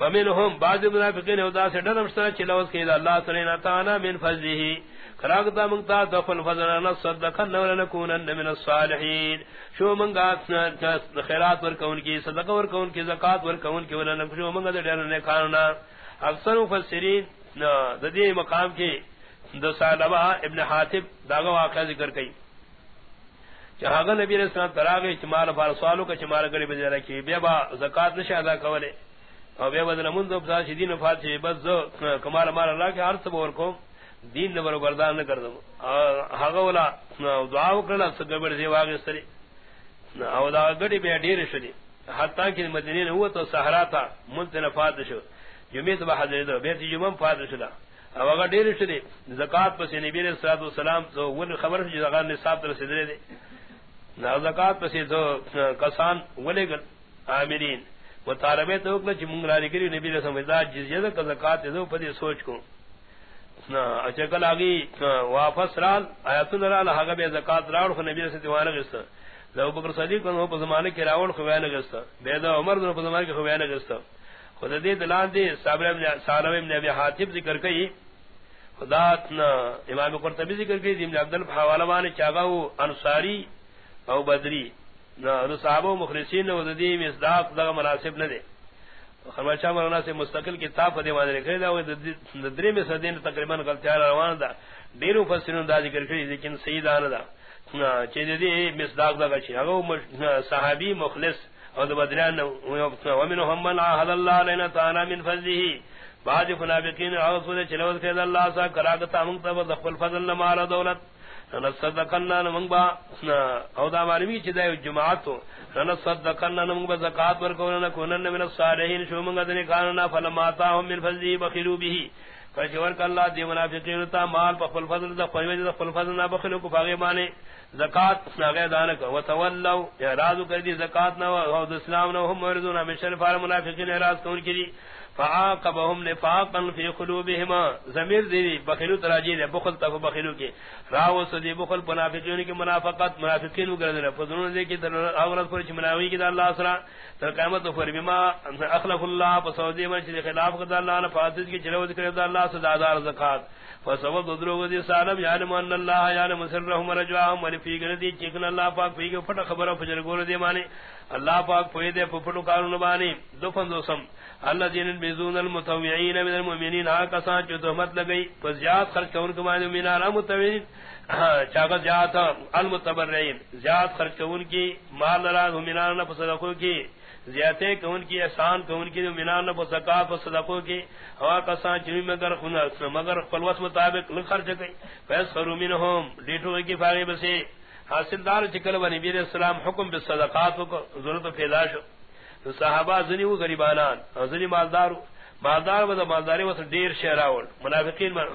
ومنهم بعض المنافقين ودا سے ڈرم سره چلوس کہ اللہ تعالی تعالی من فضله. خراغتا منتا دخل فضلنا صدقنا ولنكونن من الصالحين شو منگا خیرات ور کون کی صدقہ ور کون کی زکات ور کون کی ولن شو منگا ڈر نے کھانا اکثر مفسرین ددی مقام کی دو سالبہ ابن حاتب داغا واقعہ ذکر کئی جہاں نبی علیہ السلام تراغی چمال فارسوالو کا چمال گڑی بجے رکھی بے با زکات نشا ادا کولے او بے بدل من دو پتا دین فات چھ بس کمال مال اللہ کے ہر سب اور کو دین نبر بردان نہ کر دو ہاگا ولا دعا وکڑا سگبڑ سی واگے سری او دا گڑی بے ڈیر شدی حتا کہ مدینے ہوا تو صحرا تھا ملتن فات شو. جمعہ تو حاضر دو بیت جمعہ فات شدا او اگر ڈیر شدی زکات پس نبی علیہ الصلوۃ والسلام تو ول خبر جو زکات نے صاحب رسیدے دے نہ زکات پس تو کسان ولے گل عامرین مطالبے تو کہ چ منگرا نگری نبی رسول اللہ جزیہ کا زکات دو پدی سوچ کو نا اچھا کل اگی واپس رال ایت اللہ لہا بے زکات راڑ کو نبی رسول دیوانہ گست لو بکر صدیق کو په زمانے کے راوڑ کو بیان گست بے عمر نے په زمانے کے بیان گست خود دے دلان دی صابر ابن سالم ابن ابي حاتب ذکر کئی خدا امام قرطبی ذکر کئی ابن عبد الحوالہ نے چاغاو انصاری او بدری نو صحابہ مخلصین و دی مصداق دا مناسب نہ دے خرمشہ مولانا سے مستقل کتاب دے مانے لکھے دا وہ دری میں سدین تقریباً غلطیاں روان دا دیرو فسرون دا ذکر کری لیکن سیدان دا چیز دی مصداق دا گچی اگو صحابی مخلص او دا بدریان ومنهم من عهد اللہ لنا تعالی من فضله. بعض فنابقین اغسود چلوز کید اللہ سا کراغتا منتبه دخل فضل نمال دولت. نصدقنا نمنگبا او دا معلومی چی دا جماعت زکاة ورکونا نکونن من الصالحین. شو منگا دنی کاننا من فضلی اللہ دی منافقین تا مال پا فضل دا دا فضل نا بخلو کو فاغی مانے. زکاة دانکا. وتولو، اعراضو کردی، زکاة نا و اسلام نا هم مردون منافقین اعراض کون فعاقبهم نفاقا في قلوبهما. ضمیر دی بخیلو تراجی دے بخل تف بخیلو کی راو سدی بخل منافقین کی منافقت منافقین وگرد فضلون دے کی در اورت پر چمناوی کی اللہ اسرا تر قیامت پر بما اخلف اللہ فسودی من چھ خلاف قد اللہ نے فاسد کی چلوت کرے اللہ صدادار زکات. فسبب دروغ دی سالم یعلم ان اللہ یعلم سرهم رجواهم ولفی گردی چکن اللہ پاک فی کے پھٹ خبر فجر گور دی مانے اللہ پاک فی دے پھٹو کارون بانی دفن دوسم اللہ دین بیزون المتوعین من المؤمنین آکا سان جو تحمت لگئی، پس زیاد خرچ کون کمانی مینارا متوعین چاکت زیاد، المتبرعین، زیاد خرچ کون کی، مال لراز مینارا پسدقو کی زیادتے کون کی، احسان کون کی مینارا پسدقات پسدقو کی ہوا کسان چنوی مگر مگر خلوت مطابق لخرچ گئی فیس خرو منہم ڈیٹو کی فاغی بسی، حاصل دار چکل و نبیر السلام حکم بالصدقات کو، ضرورت پیدا شو۔ صحابہ زنی و غریبانان زنی مالدار مالدار و مالداری و دیر شہراول منافقین من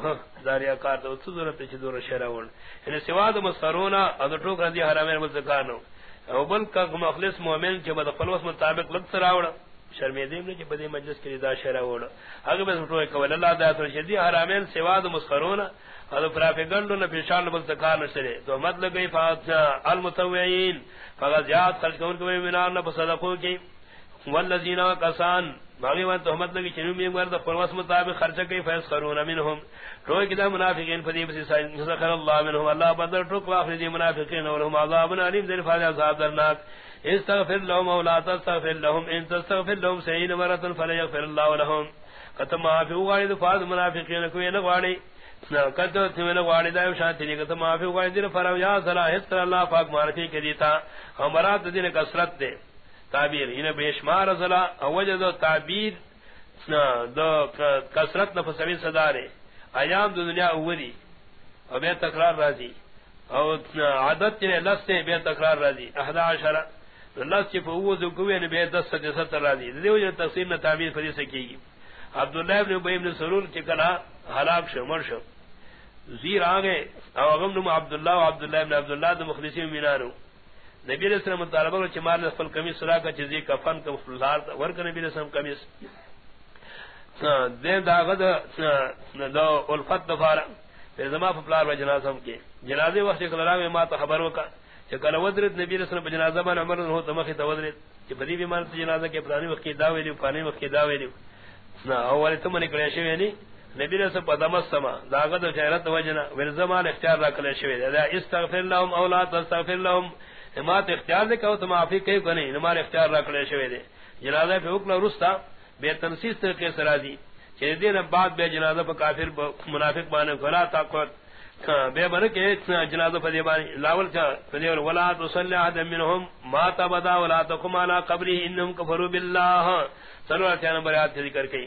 داریا کار تو ضرورت چ دور شہراول ان یعنی سوا د مسرونا از ٹوک رضی حرام مزکانو او بل کا مخلص مومن کے بد خلوص مطابق لگ سراوڑ شرمیدے نے کہ بدی مجلس کے دا شہراول اگر بس ٹوک کول اللہ دا تو شدی حرامین سوا د مسخرونا اور پراپیگنڈو نے پیشان بل تکار نشرے تو مطلب مت لگئی فاطمہ المتوعین. فغزیات خرچ کون کو منار نہ صدقوں کی والذین کسان، باغی وان تہمت لگی چنو می مرد فرمس مطابق خرچ کی فیس خرون منهم تو کدا منافقین فدی بس سخر اللہ منهم اللہ بدر ٹوک واخر دی منافقین اور هم عذاب علیم ذل فاضل عذاب درناک۔ استغفر لهم ولا تستغفر لهم ان تستغفر لهم سین مرۃ فلیغفر الله لهم ختم فی وارد فاض منافقین کو نہ واڑی کتو تمن واڑی دا شانتی کتم فی وارد فرا یا صلاح اللہ پاک معرفی کیتا ہمارا دین کثرت دے۔ تعبیر ان بے شمار ازلا اوجد تعبیر دو کثرت نفس سبیل صدارے. ایام دو دنیا اولی او بے تکرار راضی او عادت چنے لس بے تکرار راضی احدا عشرہ لس چی فوز کوئے نے بے دس سے ستر راضی دیو جو تفسیر نہ تعبیر فری سکی گی. عبداللہ ابن ابی ابن سرور چکنا ہلاک شو، مر شو. زیر آگے، او اغم نم عبداللہ و عبداللہ ابن عبداللہ دو مخلصی مینانو. نبی علیہ السلام مطالبہ کہ مال فل کمیس سرا کا چیزی کفن کا فلار ورک نبی علیہ السلام کمیس دین دا غد دو الفت دفارا پھر زما فلار و جنازم کے۔ جنازے وقت کلرا میں ما تو خبر وکا کہ کل ودرت نبی علیہ السلام جنازہ من عمر ہو تمخ تو ودرت کہ بدی بیمار جنازہ کے پرانی وقت کی دعوی دی پانی وقت کی دعوی دی نا اول تم نکلے شوی نی، نبی نے سب دمسما داغت و جہرت وجنا ورزمان اختیار رکھلے شوی دا استغفر لهم او لا تستغفر لهم امات اختیار دے کہ تو معافی کہیں کو نہیں نمار اختیار رکھلے شوی دے جنازہ پہ حکم رستا بے تنسیس طریقے سرا دی کہ دین بعد بے جنازہ پہ کافر با منافق بانے ولا طاقت بے بن کے جنازہ پہ دیبانی لاول کا فدیور ولا تصلی احد منهم ما تبدا ولا تقم على قبره انهم كفروا بالله. صلو اللہ نمبر آیات ذکر کی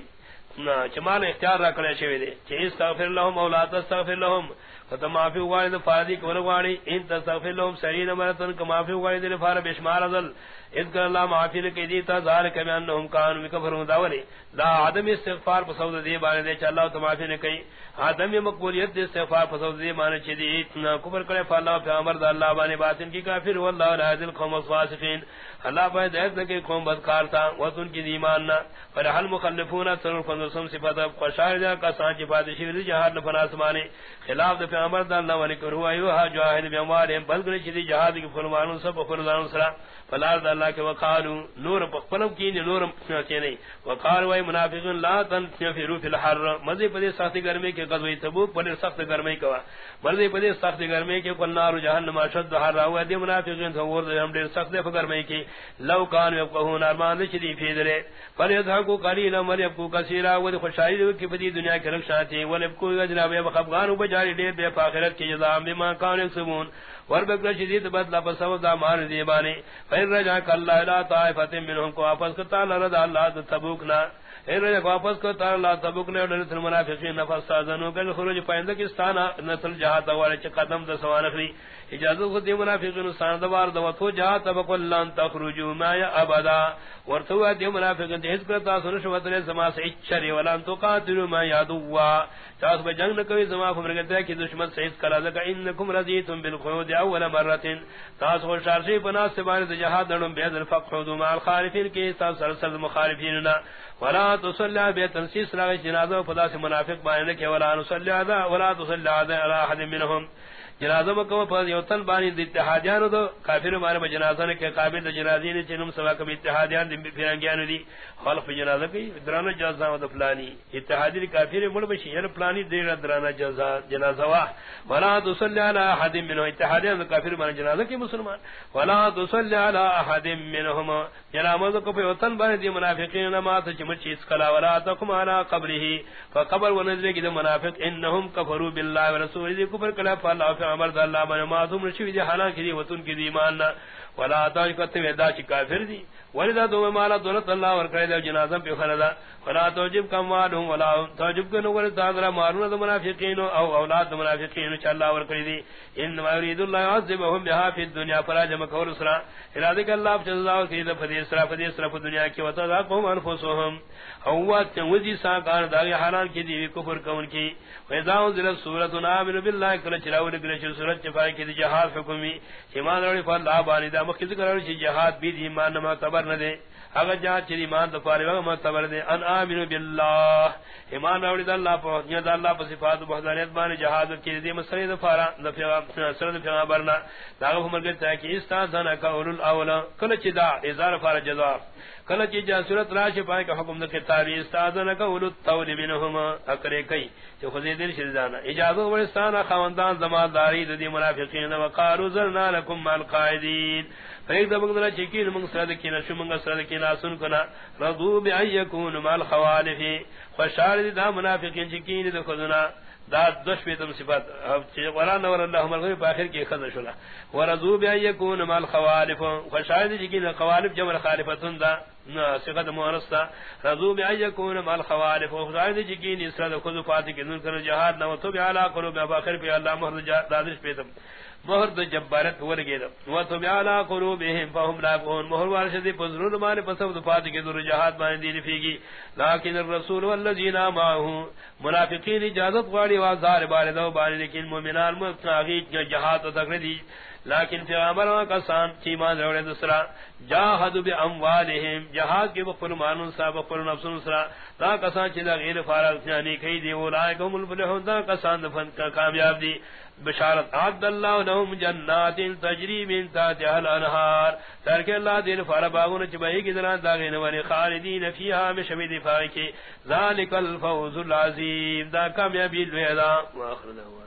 چمان اختیار رکھنے شوی دے کہ استغفر لهم او لا تستغفر لهم. فتمافی وارد فاردی کور واری ان تستغفر لهم سرین مرتن کمافی وارد لفار بشمار ازل. اذکر اللہ معافی لکی دیتا ذالک بانہم کانو مکفرون داولی لا عدم استغفار پسود دی بانے دے چا اللہ تو معافی لکی عدم مقبولیت دی استغفار پسود دی بانے چی دی اتنا کفر کرے فا اللہ پہ عمر دا اللہ بانے باطن کی کافر واللہ لا دل قوم الفاسقین. اللہ پہ دیت لکی قوم بدکار تھا وطن کی دیماننا فرحل مخلفون سرور فندرسم صفت خوشار دا کسان چی پادشی وزی جہاد نفناس مانے خلاف دا پیغمبر دا اللہ ونی کرو ایوہا جواہد بیمواریم بلکل چی دی جہاد کی فرمانون سب فرزانون سرا فلار دا اللہ کے وقالو، نور پخپلم کی نور کی نہیں۔ وقالو اے منافقون، لا تنفروا فی الحر۔ مزی پدی سخت گرمی کے غزوہ تبوک پر سخت گرمی کوا۔ مزی پدی سخت گرمی کے قل نار جہنم اشد حر۔ ہوا دی منافقون تو ور ہم دیر سخت گرمی کی۔ لو کان یقہون ارمان چدی فی درے پر یذھقوا قلیلا مر یبقوا کثیرا۔ و خوشائی کی پدی دنیا کے رکشا تھی۔ ولبکو جناب بخفغان بجاری دے بے فاخرت کی جزا بما کان یکسبون۔ وربک شدید بدلا پسو دا مان دیبانی فیر رجا کاللہ لا طائفت منہم کو آپس کتا لرد اللہ تبوکنا اے رجا کو آپس کتا اللہ تبوکنا اور نسل منافقین نفس سازنو کل خروج پائندہ پایندکستانا نسل جہاتا والے چا قدم دا سوانخری اجازت خود دی منافقین سان دوار دو تو جا تبق لن تخرجوا ما یا ابدا۔ ورتو دی منافقین ہس کرتا سن شو ودل سما سے اچری ولن تو قاتلوا ما یا دوا۔ تاس به جنگ نکوی زما فرگتا کی دشمن سے اس کلا زکا انکم رضیتم بالخوض اول مره تاس و شارشی بنا سے بار جہاد دن بے ذل فقود مع الخالفین کی تاس سلسل مخالفین ولا تصلى بتنسيس را جنازه فدا سے منافق بانے کہ ولا نصلي ولا تصلي على احد منهم. جنازہ مکو پر یوتن بانی دی اتحادیان دو کافر مارے جنازہ نے کہ قابل جنازی نے چنم سوا کبھی اتحادیان دی پھرانگیان دی خلق جنازہ کی درانہ جزا و فلانی اتحادی کافر مڑ بشی یعنی فلانی دی درانہ جزا جنازہ وا ولا تصلی علی احد منهم. اتحادیان کافر مارے جنازہ کی مسلمان. ولا تصلی علی احد منهم. یعنی جنازہ کو یوتن بانی دی منافقین ما تو چمچ اس کلا ولا تقم علی قبره. فقبر ونذر کی منافق. انهم کفروا بالله ورسوله. کفر کلا فالله عمر دا اللہ من معصوم نشوی دی حالان کی دی وطن کی دی ایمان نا۔ ولا تاج کتے ودا چ کافر دی۔ ولدا دو مالا دولت اللہ ور کرے دے جنازہ پہ خلدا ولا توجب کم والوں، ولا توجب کنو ور تاغرا مارون دو منافقین او اولاد دا منافقین چ اللہ ور دی۔ ان ما یرید اللہ عذبهم بها فی الدنیا فلا جمع کور سرا۔ ارادہ کہ اللہ جزا کی دی فدی سرا فدی سرا دنیا کی وتا قوم انفسهم او وجی سا کار دا حالان کی دی کفر کون کی۔ فیضا انزل سورۃ نامن بالله کل چراو نگل چ سورۃ چفای کی جہاد حکمی ایمان روڑی فال اللہ بانی دا مخذ کرو چ جہاد بھی ایمان نہ معتبر نہ دے اگر جہاد چ ایمان تو پارے وگ معتبر مطلب دے، ان امن بالله ایمان روڑی دا اللہ پر یا دا اللہ پر صفات وحدانیت بانی جہاد کی دی مسری دا فارا نفع سرد پیغمبرنا دا ہم گتا کہ استاذنا قول الاول کل چ دا ازار فار جزا۔ کل چی جا صورت راش پائے کا حکم دکھے تابی استاذن کا اولو الطول منہما اکرے کئی۔ چو خزی دل شدانا اجازت ورستانا خواندان زمان داری دا دی منافقین وقارو زرنا لکم مال قائدین۔ فیک دا بگدنا چکین منگ سردکینا شو منگ سردکینا سن کنا رضو بی ان یکون مال خوالفی خوشار دی دا منافقین چکین دا خزنا دا دش بیتم صفات قرآن نور اللہ مرغوی پا آخر کی خزن شلا ورضو بی ان یکون مال خوالف خوشار دی چکین خوالف جمع خالفتن دا صفت مورستا رضو بی ان یکون مال خوالف خوشار دی چکین اسرد خزو فاتی کی نور کر جہاد نو تو بی علا قلوب ابا آخر پی اللہ محض دادش بیتم مہر دو جبارت ور گید و تو بیالا قلوبہم فهم لاقون مہر وارشد پزرون مانے پسب دفات کے در جہاد مانے دین فیگی. لیکن الرسول والذین آماہو منافقین اجازت غاڑی وازار بارے دو بارے لیکن مومنان مستاغی جہاد تک دی. لیکن پیغمبر کا سان کی مان روڑے دوسرا جاہد باموالہم جہاد کے بخل مانون صاحب بخل نفس نصرا تا کسان چیزا غیر فارغ یعنی کئی دی. اولائک هم الفلحون تا کسان دفن کا کامیاب دی. بشارت عبد اللہ لهم جنات تجری من تحتها الانہار ترک اللہ دین فارباغون چبہی کی دلان داغین ولی خالدین فیہا مشمی دفاع کی ذالک الفوز العظیم دا کامیابی الویدہ واخر دعوانا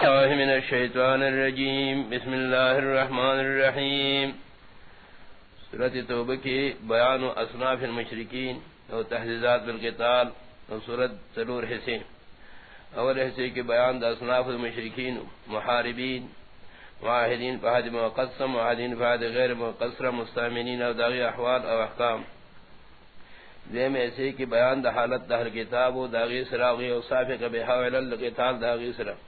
الله من الشيطان الرجيم بسم الله الرحمن الرحيم سورة توبة کی بیان و اصناف المشرکین اور تحزیزات بالقتال اور سورة سلور حسین اول حصے کے بیان دا اصناف المشرکین محاربین، معاہدین فہد مقصم معاہدین فہد غیر مقصر مستامنین او داغی احوال او احکام۔ دیم ایسے کی بیان دا حالت دا کتاب و داغی سراغی او صافی کا بحاول القتال داغی سراغ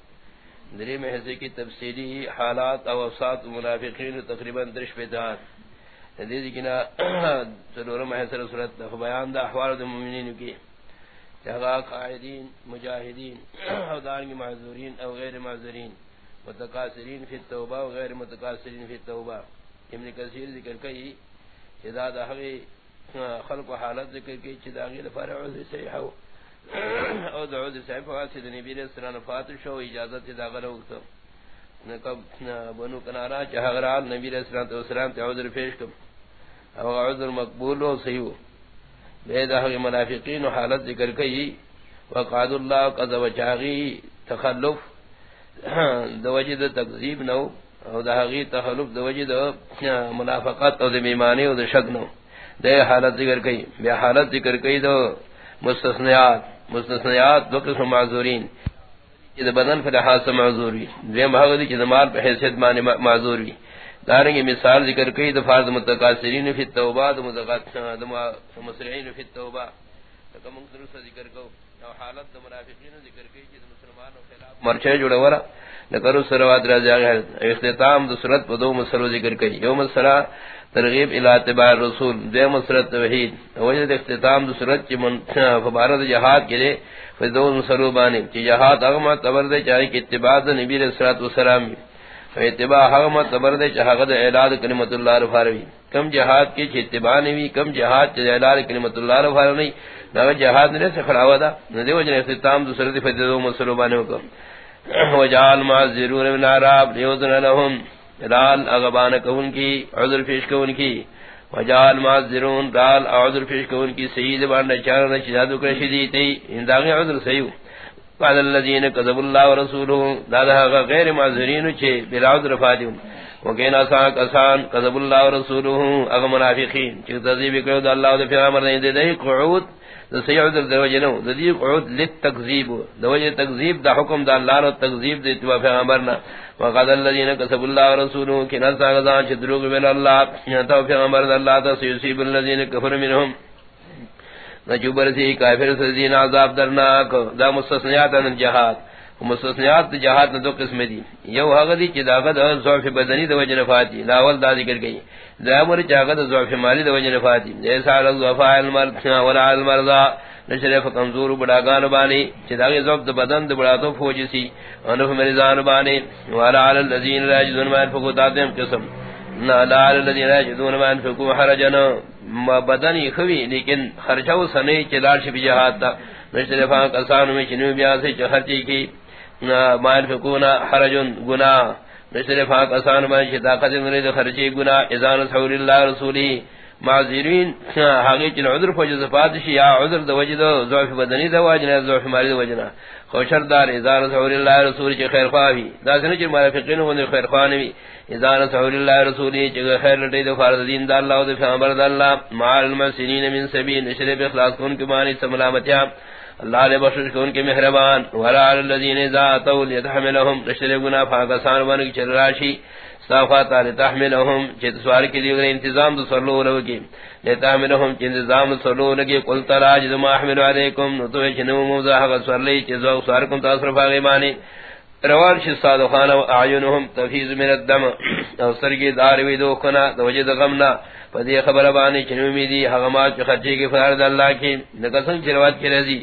دری میں حصے کی تفصیلی حالات او اوسات منافقین تقریباً درش پیدان حدیث کنا سلورم حصر صورت دا بیان دا احوال دا مومنین کی۔ جہاں قائدین مجاہدین، او دارنگی معذورین، او غیر معذورین متقاصرین فی التوبہ و غیر متقاصرین فی التوبہ۔ ابن کثیر ذکر کئی چدا دا حقی خلق و حالت ذکر کئی چدا غیر فرع عذر سیحو او دا عذر صحیح فواسی دا نبی علیہ السلام فاتر شو، اجازت دا غلو کتا نکب بنو کنارا چاہ غرال نبی علیہ السلام تے عذر پیش کم۔ او عذر مقبول و صحیح ہو۔ بے دا منافقین حالت ذکر کئی وقاد اللہ قضا چاغی تخلف، دو وجد نو، او دا تخلف دو وجد منافقت او دا بیمانی او دا شک نو۔ دے حالت ذکر کئی، بے حالت ذکر کئی دو مستثنیات مستثنیات دو قسم معذورین۔ چیز بدن پر لحاظ سے معذوری دے محقق دی چیز مال پر حیثیت معذوری دارنگی مثال ذکر کئی دفارد متقاصرین فی التوبہ دمسرعین فی التوبہ۔ لکہ منقدر سے ذکر کو۔ او حالت دا منافقین ذکر کئی چیز مسلمان و خلاف۔ مرچہ جوڑا ورہ لکہ رسول رواد رضی اللہ اختتام دو صورت پا دو مسلو ذکر کئی۔ یوم السلام ترغیب الاتباع رسول دو مسلط توحید۔ وجد اختتام دو صورت چی فبارد جہاد کے لیے فدو مسلو بانے چی جہاد اغمہ تبرد چاہی کی اتباع نبی صلی اللہ علیہ وسلم اتباع حغمت تبر دے چاہا دے اعلاد کلمت اللہ رفاروی کم جہاد کی چھ اتباع نوی کم جہاد چھ اعلاد کلمت اللہ رفارو رفاروی ناغ جہاد نے سے خلاوہ دا ندے وجن اختتام دو سرد فجدو مسلو بانے وکا وجعال معذرون من عراب لیوزن لهم. رال اغبان کون کی عذر پیش کون کی وجعال معذرون رال عذر پیش کون کی سید بان نچارنا چیزادو کرشی دیتی انداغی عذر سیو. قال الذين كذبوا الله ورسوله. دادا غير معذرين چه بلاود رفادون وكان ساق اسان كذب الله ورسوله. اغ منافقين چه تذيب كيد الله و پیغمبر نے دے قعود سيعود الدوجنو ذي قعود للتكذيب دوجه تكذيب دا حکم دا الله و تكذيب دے تو پیغمبرنا وقال الذين كذبوا الله ورسوله. كان ساق اسان چه دروغ بن الله تو پیغمبر الله تو سيصيب الذين كفروا منهم. نجوبر سی کافر سزین عذاب درناک، دا مستثنیات ان جہاد مستثنیات جہاد نہ دو قسم دی یو حغدی چ داغد ضعف بدنی دو وجن فاتی لاول دا ذکر گئی دا مر چاغد ضعف مالی دو وجن فاتی ایسا الضعف المرض، ولا المرض نشرف کمزور بڑا گان بانی چ داغی ضعف بدن دو بڑا تو فوج سی انف مریضان بانی ولا علی الذین لا یجدون ما ينفقوا دادم قسم. لا علی الذین لا یجدون ما ينفقوا حرجنا بدن خوی، لیکن خرچو سنے چلال شب جہاد دا. نشتر فان کسان میں چنو بیاسی سے خرچی کی مال فکونا حرجن گناہ. نشتر فان کسان میں طاقت مرید خرچی گناہ. ازان سحور اللہ رسولی معذرین حقی چن عذر فوجز فاتشی یا عذر دو وجد، ضعف بدنی دو وجنا ضعف مالی دو وجنا خوشر دار اذان سحور اللہ رسولی چی خیر خواہی دا سنو چی مرافقین ہوندی خیر خواہنوی اذان سحور اللہ رسولی چگہ خیر لٹی دو فارد دین دا اللہ و دو فیامر دا اللہ مال المسینین من سبین نشر بخلاص کن کی مانی سملامتیا اللہ لے بخشش کن کی محربان ورا اللذین اذا طول یتحملهم نشر گنا فاقسان بانک چل راشی صافات لتحملهم چت سوار کی دیگر انتظام دو سرلو لو کی لتحملهم چت انتظام دو سرلو لگی قل تراج ما احمل علیکم، نو نتو چنو موزا حق سرلی چت سوارکم تاثر فاغی مانی. روان شی صادقان و اعینهم تفیز من الدم. او سرگی داروی دو کنا دو وجد غمنا. پدی خبر بانی چنو میدی حغمات چو خرچی کی فرد اللہ کی. نکسن چروات کی رضی.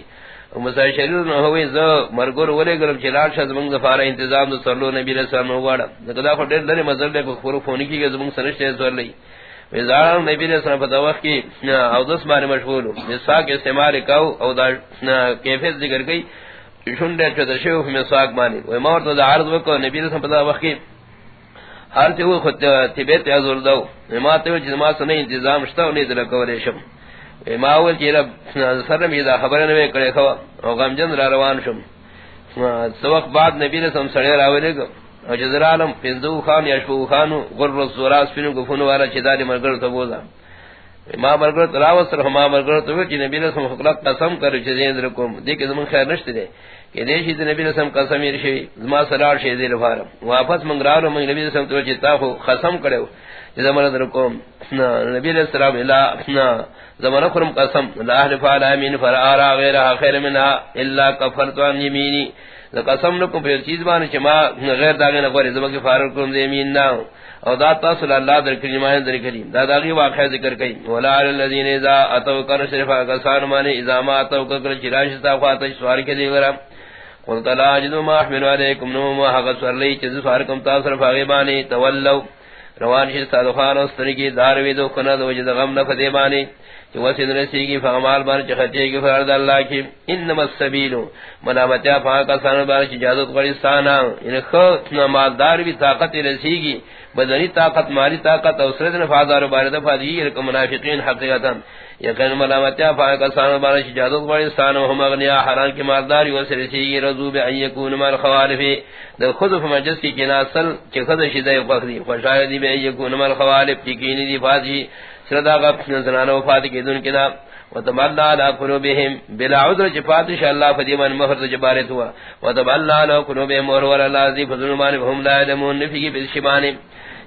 مسائل شریر نہ ہوئی ز مرګور ولې ګرم چې لاړ شد موږ زفاره انتظام د سرلو نبی رسول الله وړه دغه خو ډېر لري مزل له خبرو فونی کیږي زموږ سره شته زور لې وزار نبی رسول الله په دا وخت کې او دس باندې مشغول و. مساق استعمال کاو او دا کیفیت ذکر کړي شونډه چې د شیخ مساق باندې. و ما ورته عرض وکړ نبی رسول الله په دا وخت کې ہر جو خود تبیت ازور دو ما ته چې ما سره انتظام شته او نه دل کولې شم. ما اول چې رب سره می دا خبره نه کړې خو او غم جن را روان شم. سوق بعد نبی رسول سره راولې او جزر عالم پندو خان یشبو خانو، غر الزراس فینو گفنو والا چی داری مرگر تا بودا ما مرگر تا راوست ما مرگر تا وچی نبی رسم خلق قسم کرو، چی زیند رکوم دیکھ زمان خیر نشت دے. کہ دیشی تا نبی رسم قسم ایرشوی زما سرار شی دیر فارم واپس منگرارو من نبی رسم تا وچی تا خو خسم کرو چی زمان رکوم نبی رسم اللہ زمان خرم قسم. لا احلف علی امین فرآرا غیرها خیر منها الا کفرتوان یمینی قسم نہ کو چیز بان چما غیر داغے نہ کرے زما کے فارغ کو زمین نہ او دا تاسل اللہ در کلمہ در کریم دا داغی واقعہ ذکر کئی ولا الذین اذا اتوا کر شرفا کسان مانے اذا ما اتوا کر چراش تا سوار کے دیورا قلت لا اجد ما احمل عليكم، نو ما حق سر لی چز فارکم تاثر فاغبانی تولو روان شد صادقان استری کی دار ویدو کند وجد غم نفدی بانی کہ وسن رسی کی فعمال بار چخچے کی فرد اللہ کی انما السبیل ملامتیا فاقا سان بار چ اجازت قرستان ان خود مالدار بھی طاقت رسی کی بدنی طاقت، مالی طاقت او سرد نفاذار بار دفع دی منافقین حقیقتا۔ یقین ملامتیا فاقا سان بار چ اجازت قرستان ہم اغنیا حران کی مالدار وسن رسی کی رضو بان یکون مال خوالف د خود فمجس کی کناسل چ خود شدای فخری خوشایدی بان یکون مال خوالف کی دی فاضی۔ سردا غفن زنانہ وفات کی دن کنا وتبلى على قلوبهم. بلا عذر جفات ان شاء الله فديما مهر جبارت هوا وتبلى على قلوبهم اور ور الذي فظلمان هم لا يعلمون في بالشبان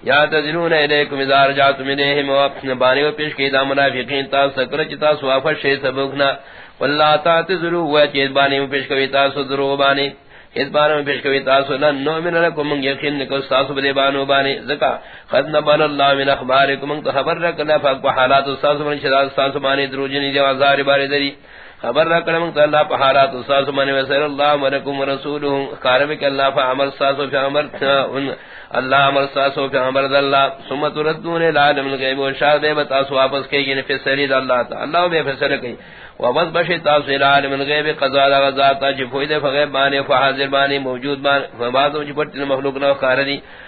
یا تذرون الیکم اذا رجعتم الیہم واپس بانی و پیش کی دا منافقین تا سکر چتا سوافر شی سبکنا واللہ تعتذروا و چیز بانی و پیش کی تا سدرو بانی. اس بارے میں پیش کوئی تاسو لن نؤمن لکم، من یقین نکو ساسو بدے بانو بانے زکا خد نبل اللہ من اخبارکم، من خبر رکلا فاکو حالات ساسو من شداد ساسو بانے، دروجنی جو ازار بارے دری۔ خبر رک من اللہ پہ حالات تاسو بانے وسر اللہ مرکم ورسولہ کارم کہ اللہ فعمل تاسو فی امر اللہ امر تاسو فی امر اللہ ثم تردون العالم الغیب. و شاہ بے بتاسو واپس کہیں گے فی سرید اللہ تعالی اللہ بے فیصلہ کہیں وبس بشی تاثیر عالم الغیب، قضا دا غزاتا چی فوید فغیب بانے فحاضر بانے موجود بانے فبادو چی پرتن مخلوق نو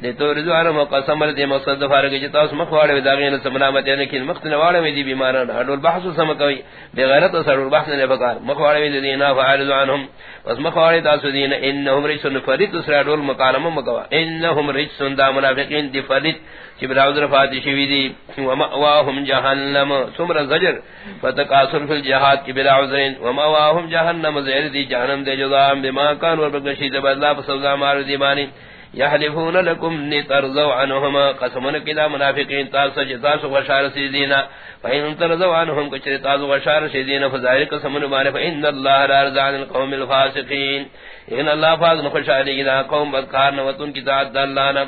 لیتو رضوان مقسم لدی مقصد دفار فارغ جی تاس مخواڑ داغین سمنامت یعنی کن مقصد نواڑ میں دی بیماران حدول بحث سمکوی بغیرت سرول بحث نے بکار مخواڑ میں دینا فعارض عنہم پس مخواڑ تاسو دین انہم رجسن فرید اسرا دول مکالم مکوا انہم رجسن دا منافقین دی فرید چی براود رفاتی شوی دی ومأواہم جہنم سمر زجر فتقاسر فی الجہاد کی براوزرین ومأواہم جہنم زیر دی جہنم دے جزام بما کان وربکشید بدلا فسوزا مارو دیمانی یحلفون لکم نترزو عنہما قسمن کلا منافقین، تاسو جتاسو وشار سیدینا فین ترزو عنہم کچر تاسو وشار سیدینا فظاہر قسمن بارے فین اللہ رارزان القوم الفاسقین ان اللہ فاظ خوش کدا قوم بدکار نوتن اللہ دلانا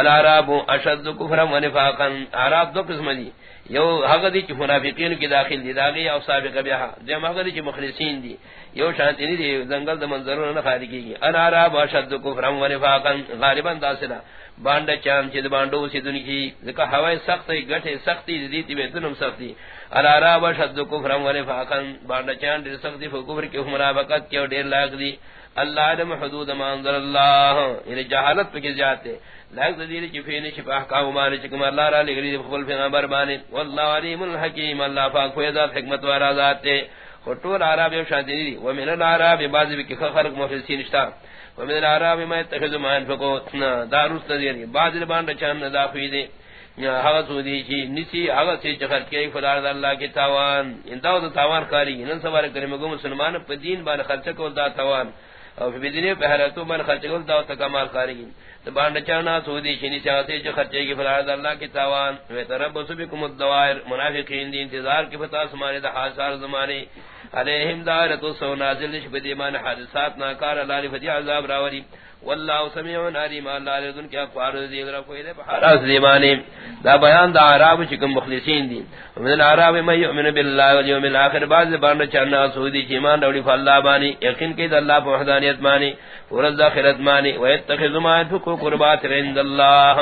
العراب اشد کفرا ونفاقا. عراب دو قسم دی. یو حق دی چی منافقین کی داخل دی، داغی او سابق بیہا جم حق دی چی مخلصین دی. یو شانتی نی دی زنگل دا منظرون نخاری کی گی ان عراب اشد کفرم و نفاقا غالبا داسنا بانڈا چاند چی بانڈو سی دن کی ذکا ہوائی سختی گٹھے سختی دی دیتی بیتنم سختی ان عراب اشد کفرم و نفاقا بانڈا چاند دی سختی فکفر کی منافقت کی دیر لاغ دی. اللہ علم حدود ما انظر اللہ. یعنی جہالت پہ کس جاتے لاک ذیل چ فین چ احکام مان چ کما اللہ را لگری خپل پیغمبر بانی والله علیم الحکیم. اللہ پاک کو ذات حکمت و ذات خطول عرب یو شادی دی. و من العرب بعض کی خلق مفلسین اشتا و من العرب ما اتخذ ما انفقو. داروس دی. بعض باندې چان ندا دی یا ہوا سودی چی نسی ہوا سے چخر کی فلار اللہ کی تاوان. یعنی انتاو دا تاوان کاری. یعنی انن سوار کریم گو مسلمان پا دین بان خرچہ کو دا تاوان. او فی بدنی پہرتو من خرچ گل دا تکمال خارگی تو بانڈ چانا سودی چنی چاہتے جو خرچے کی فرارد اللہ کی تاوان. وی تربس بکم الدوائر. منافقین دی انتظار کی فتا سمانے دا حاصل زمانے. علیہم دارت سو نازل نشب دیمان حادثات ناکار اللہ لفتی عذاب راوری. واللہ سمیع علیم اللہ لذن کی اقوار دی، اگر کوئی دے بحراس دیمانی دا بیان دا عراب چکم مخلصین دی. ومن العراب من یؤمن باللہ والیوم الاخر، بعض بارن چانا سودی چیمان دوڑی فاللہ بانی. یقین کی دا اللہ پہ وحدانیت مانی ورد خیرت مانی. ویتخذ ما فکو قربات رند اللہ.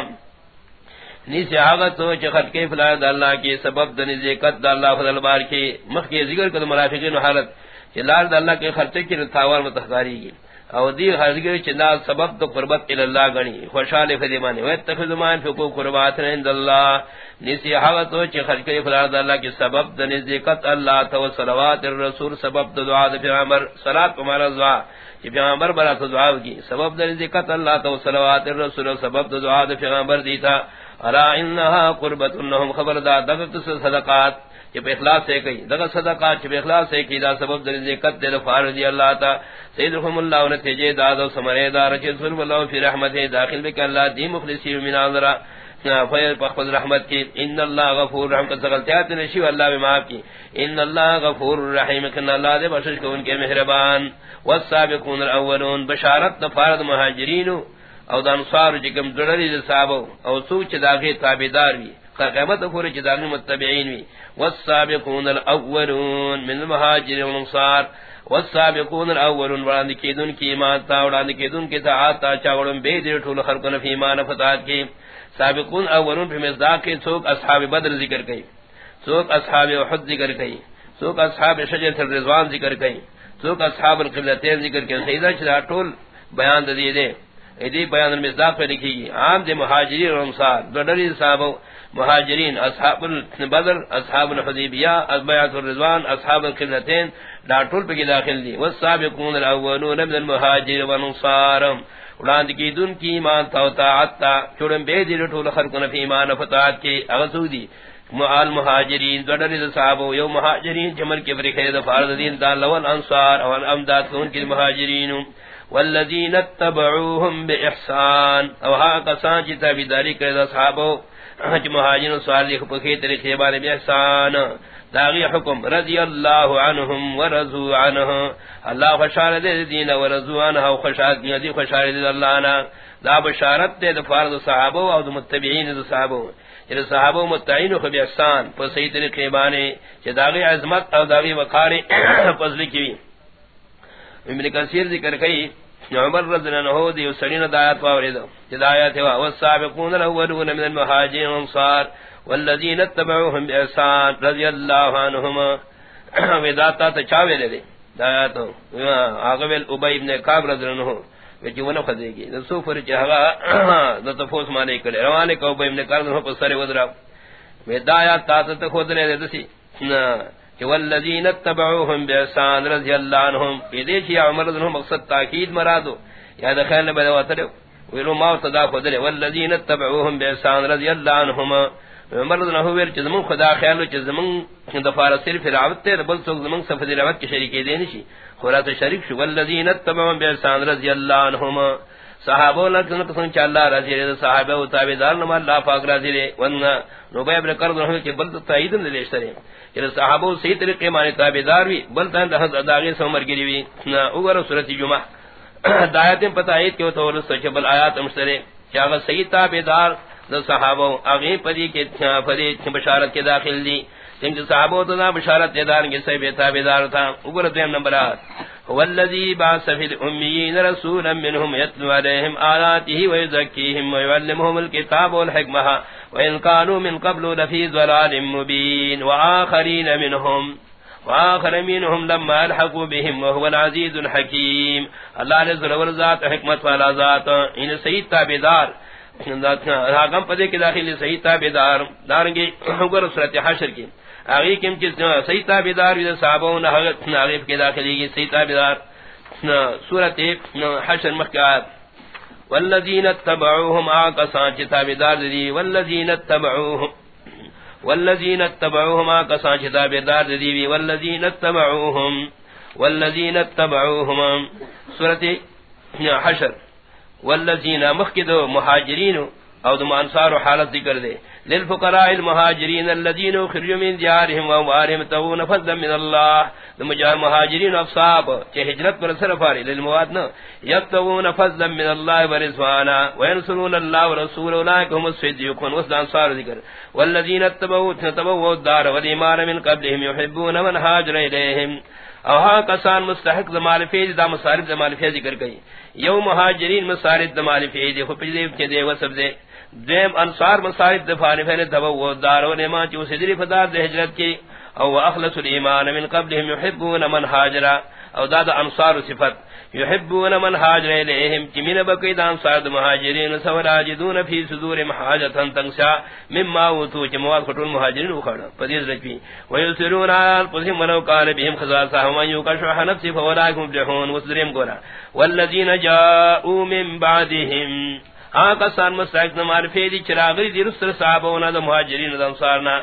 نیسی آغت تو چخط کے فلاح دا اللہ کی سبب دا نزیکت دا اللہ فضل بار کی مخ کے ذکر کد مرافقین و حالت چلال دا اللہ کے خرچے کی رتاوار متخاری گی او دی حضرت چنا سبب تو قربت اللہ گنی خوشال فدیمانی و مان فکو قربات عند اللہ نسی حوت چ خرج کے فرض اللہ کے سبب د نزدیکت اللہ تو صلوات الرسول سبب دا دعا د پیغمبر صلات ہمارا دعا کہ پیغمبر برا تو دعا کی سبب د نزدیکت اللہ تو صلوات الرسول سبب دا دعا د پیغمبر دیتا ارا انها قربت انهم خبردار دغت صدقات کہ بے اخلاص سے کئی دغه صدقات چ بے اخلاص سے کی دا سبب در ذکر دے فار دی اللہ تا سید رحم اللہ نے تجے داد و سمرے دار چ سن اللہ فی رحمت داخل بک اللہ، دی مخلصی من انظر فیل بخفض رحمت کی، ان اللہ غفور رحم کا غلطیات نشی اللہ میں معاف کی، ان اللہ غفور رحیم کہ اللہ دے بخشش کو ان کے مہربان، والسابقون الاولون، بشارت فرد مہاجرین او د انصار دانصار جکم دڑری صاحب او سوچ داغے تابعدار وی قیامت پورے جدانی متبعین وی والسابقون الاولون من المهاجر والانصار. والسابقون الاولون وران کی دن کی ایمان تا وران کی دن کی طاعت تا چاورن بے دیر ٹھول خلقن فی ایمان فتات کی سابقون اولون فی مصداق کے سوک اصحاب بدر ذکر کئی سوک اصحاب احد ذکر کئی سوک اصحاب شجرت الرضوان ذکر کئی سوک اصحاب القبلتین ذکر کئی سیدہ چلا ٹھول بیان دے دے ایدی بیان المصداق پہ لکھی گی عام دے مہاجرین اور انصار دو ڈری صحابہ مہاجرین، اصحاب البدر، اصحاب الحدیبیہ ابیات الرضوان، اصحاب القبلتین، دا ٹول پہ داخل دی۔ والسابقون الاولون من المهاجر والانصار۔ اولاد کی دن کی ایمان تا طاعت تا چڑم بے دی ٹول خلقنا فی ایمان فتات کی اغسودی مال مہاجرین دڑر صحاب یو مہاجرین، جمل کے فرقے دا فرض دین، دا لون انصار اور امداد کون کی مہاجرین والذین اتبعوهم باحسان او ها کسان چتا بیداری کرے صحابو حج مہاجر صالح پکے طریقے بارے میں احسان۔ داغی حکم، رضی اللہ عنہم ورضو عنہ۔ اللہ خوشار دے دین ورضو عنہ خوشار دے دی خوشار دے اللہ عنہ۔ دا بشارت دے دفار دو صحابو او دو متبعین دو صحابو۔ یہ صحابو متعین خبی احسان پر صحیح طریقے بانے۔ کہ داغی عظمت او داغی وقار فضل کی۔ ابن کثیر ذکر کئی عمر رضی اللہ عنہ دی سڑین دایات واورید ہدایت وا والسابقون الاولون من المهاجرين والانصار والذين اتبعوهم باحسان رضی اللہ عنہم. وداتا تچاوے دے؟ دایات اگویل ابی ابن کعب رضی اللہ عنہ. وچ ون خدے گی رسول فر چہا د تفوس مانے کرے روانے کو ابی ابن کعب نے پسرے ودرا ودایات تا تے خود نے دسی. والذین اتبعوهم باحسان رضی اللہ عنہم یہ چھ عمر ذو مقصد تاکید مرادو، یا دخل نے بدو اترے ویلو ما صدا خدرے والذین اتبعوهم باحسان رضی اللہ عنہم عمر ذو نہ ویل چھ زمن خدا خیال چھ زمن دفار صرف رعوت تے، بل سو زمن صف دی رعوت کی شریک دین شی، خورات شریک شو، والذین اتبعوهم باحسان رضی اللہ عنہم صحابہ نے کہا کہ سن اللہ رضی اللہ صحابہ و تابعدار نہ اللہ پاک رضی اللہ ون نبی ابن کرد رہے کہ بل تائید نے لے سرے کہ صحابہ صحیح طریقے مانے تابعدار بھی، بل تن داغے سمر گری بھی۔ نہ اوگر سورۃ جمعہ۔ دایات پتہ ہے کہ تو سچ بل آیات مشترے کیا وہ صحیح تابعدار نہ صحابہ اگے پدی کے پدی بشارت کے داخل دی۔ سنگ صحابہ تو نہ بشارت دے دار کے صحیح تابعدار تھا۔ اوگر دیم نمبرات هو الذي بعث في الأميين رسولا منهم يتلو عليهم آلاته ويزكيهم ويعلمهم الكتاب والحكمة وإن كانوا من قبل لفي ظلال مبين وآخرين منهم وآخر منهم لما الحقوا بهم وهو العزيز الحكيم الله نزل ورزات حكمة ولا ذات إن سيد تابدار راگم پدے کے داخل صحیح تابدار دارنگی حکر سورت حشر کی اگی کم کی صحیح تابیدار وی صحابہ نہ حقت ناغیب کے داخلی کی صحیح تابیدار سورۃ حشر مخکات والذین اتبعوهم آقسان چی تابیدار دی والذین اتبعوهم. والذین اتبعوهم آقسان چی تابیدار دی والذین اتبعوهم. والذین اتبعوهم سورۃ حشر. والذین مخکدو مہاجرین او دم انصار حالت ذکر دے للفقراء المهاجرين الذين خرجوا من ديارهم واموالهم تبون فضلا من الله دم جاء مهاجرين اصحاب کہ ہجرت پر سر فاری للمواد نہ يتبون فضلا من الله ورضوانا وينصرون الله ورسوله اولئك هم الصديقون والانصار ذکر. والذين اتبعوا تبوا الدار والايمان من قبلهم يحبون من هاجر اليهم او ہا کسان مستحق زمال فیض دا مصارف زمال فیض ذکر گئی یو مہاجرین مصارف زمال فیض خو پجدے کے دے سب دے دیم انصار مصارف دفان نے دبو و دارو نے ما جو سدری فدار دے ہجرت کی او اخلص الایمان من قبلهم يحبون من هاجر. او دا, دا انصار صفت. يحبون من هاجر اليهم كمن بقيد انصار المهاجرين سوراجدون في صدور محاجه تنسا مما وتو جماعت فتون مهاجرين وخڑ فدیز رجی ويسرون على قسم ولو قال بهم خزاسا ہم هم يكشف نفسي فولاكم بلحون وسرهم قرا والذين جاءوا من بعدهم. آکسان مستحق نمار فیدی چراغی دی رسل صحابونا دا مہاجرین دا انصارنا.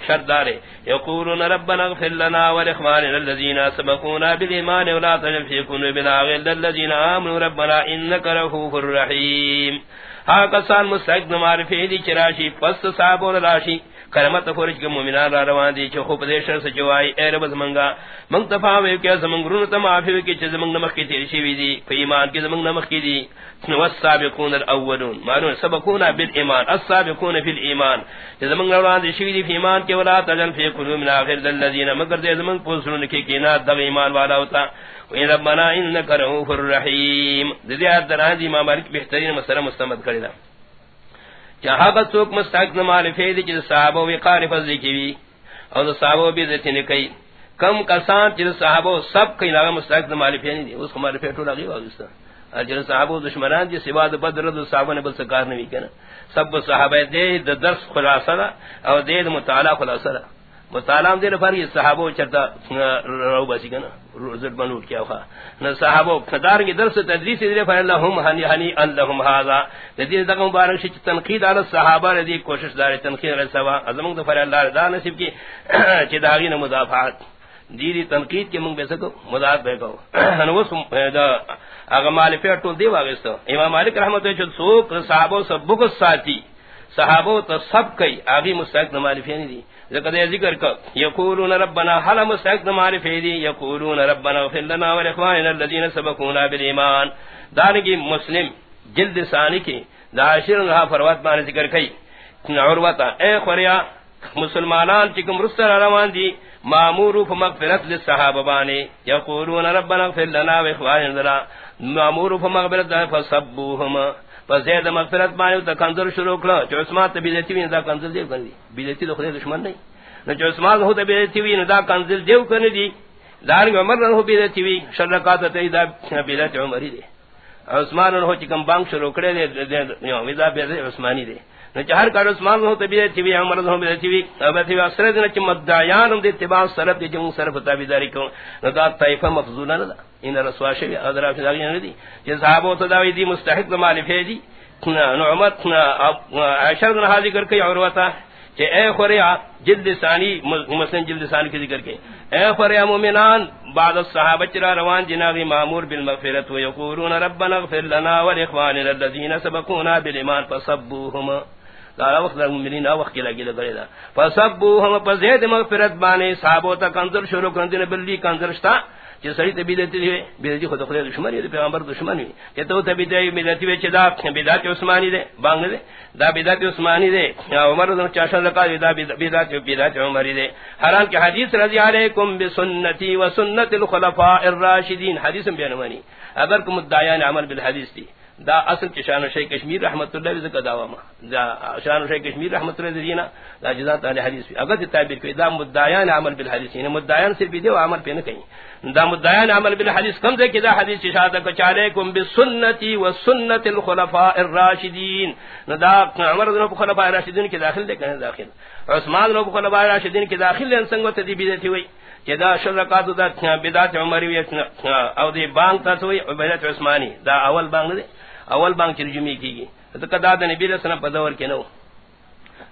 خسوئی شردارے یقولون ربنا اغفر لنا ولإخواننا الذين سبقونا بالإيمان ولا تجعل في قلوبنا غلا الذين آمنوا ربنا إنك رؤوف رحيم آکسان مستحق نمار فیدی چراشی صاحب اور راشی کرمت فرج کے مومنان را روان دی چھو خوب دیشن سے جوائی اے رب زمنگا، منگ تفاوے کیا زمنگ رون تم آفیو کی چھ زمنگ نمخ کی تیر شیوی دی فی ایمان کی زمنگ نمخ کی دی۔ والسابقون الاولون معنون سبقون بالایمان، السابقون فی الایمان۔ چھ زمنگ روان دی شیوی دی فی ایمان کے ولا تجن فی قلوب من آخر دلذین مگر دے زمنگ پوسرون کی کینات دغ ایمان والا ہوتا۔ وی ربنا انکا رہوف الرحیم۔ دی آت دران دی امام مالک بہترین مسئلہ مستمد کردہ۔ جہاں کا سوک مستحق نمال فید چیز صحابہ وقار فضل کیوی اور صحابہ بھی ذاتی نکئی کم کسان چیز صحابہ سب کئی لاغا مستحق نمال فید نہیں دی. اس کو مال فید تو لگی واغستا اور چیز صحابہ دشمنان جی سوا دا بدر دا صحابہ نے بل سکار نوی کنا. سب صحابہ دے دا درس خلاصہ دا اور دے دا متعالی خلاصہ دا. مطالعہ دے پر یہ صحابہ چرتا رو بسی کنا روزت بنوٹ کیا ہوا نہ صحابہ خدار کی درس تدریس دے پر اللہم ہنی ہنی اللہم ھذا دین تک مبارک شچ تنقید علی صحابہ دی کوشش دار تنقید علی سوا۔ اعظم تو پر اللہ دا نصیب کی چ داغی نہ مدافعات دی تنقید کے منگ بے سکو مدافع بے کو نو سم دا اگر مال پیٹ تو دی واگستو امام مالک رحمتہ اللہ چ سوک صحابہ سب بغض ساتھی صحابہ تو سب کئی آگی مستحق نمالفی دی ذکر ذکر کا یقولون ربنا حل مستحق نمالفی دی یقولون ربنا اغفر لنا والاخواننا الذين سبقونا بالایمان دانگی مسلم جلد ثانی کی داشر رہا فروات بان ذکر کئی عروتا اے خوریا، مسلمانان چکم رسل روان دی مامور فمغفرت للصحابہ بانے یقولون ربنا اغفر لنا واخواننا مامور فمغفرت فسبوہم زید مغفرت مانی تا کنزل شروع کلا چو عثمان تا بیدتی وی ندا کنزل دیو کردی بیدتی تو خود دشمن نہیں نو چو عثمان ہو تا بیدتی وی ندا کنزل دیو کردی دارنگ عمر رہو بیدتی وی شرکات تا دا بیدتی عمری دی. عثمان رہو چکم بانک شروع کردی یعنی دا بیدتی عثمانی دی. نو چہر کار عثمان ہو تا بیدتی وی عمر رہو بیدتی وی بیدتی وی اصرد نچ مدعیان ہم دی اتباع صرف دی جمع صرف تا بیداری کن نو دا طائفہ مفضولہ ندا ان رسوا شوی ادرا فی داغی ندی کہ صحابہ تو داوی دی مستحق مال فیدی نعمت عشر نے حاضر کر کے اور وتا کہ اے خوریا جلد ثانی، مسلم جلد ثانی کی ذکر کے اے خوریا مومنان، بعد الصحابہ چرا روان جناب مامور بالمغفرت و یقولون ربنا اغفر لنا ولاخواننا الذين سبقونا بالایمان فصبوهم دارا وقت دا مومنین وقت لگی لگے دا. فسبو فصبوهم فزید مغفرت بانے صحابہ تا کنزر شروع کردے بلی کنزرشتا کہ سڑی تے بدعت دی بدعت خود خود دشمن ہے پیغمبر دشمن ہے کہ تو تے بدعت بدعت وچ دا بدعت عثمانی دے، بانگ دے. دا بدعت عثمانی دے. عمر بن چاشا لقا دا بدعت بدعت عمر دے. حرام کہ حدیث رضی علیکم بسنتی و سنت الخلفاء الراشدین. حدیث بیانوانی. اگر کوم دایان عمل بالحدیث دی. دا اصل کی شان شیخ کشمیر رحمت اللہ علیہ کا دعوا دا شان شیخ کشمیر رحمت اللہ علیہ دا جزات علی حدیث اگر تعبیر کوئی دا مدعیان عمل بالحدیث یعنی مدعیان صرف دی عمل پہ نہ کہیں دا مدعیان عمل بالحدیث کم سے کہ دا حدیث اشارہ کو چالیکم بسنتی و سنت الخلفاء الراشدین. دا عمر بن الخلفاء الراشدین کے داخل دے کہیں داخل؟ عثمان بن الخلفاء الراشدین کے داخل ہیں سنگت دی بیدتی ہوئی جدا شرکات دا بدعت عمری او دی بانگ تا ہوئی بدعت عثمانی دا اول بانگ دے اول بانگ چرجمی کی گی تو کدا دا نبی رسنا پا دور کے نو.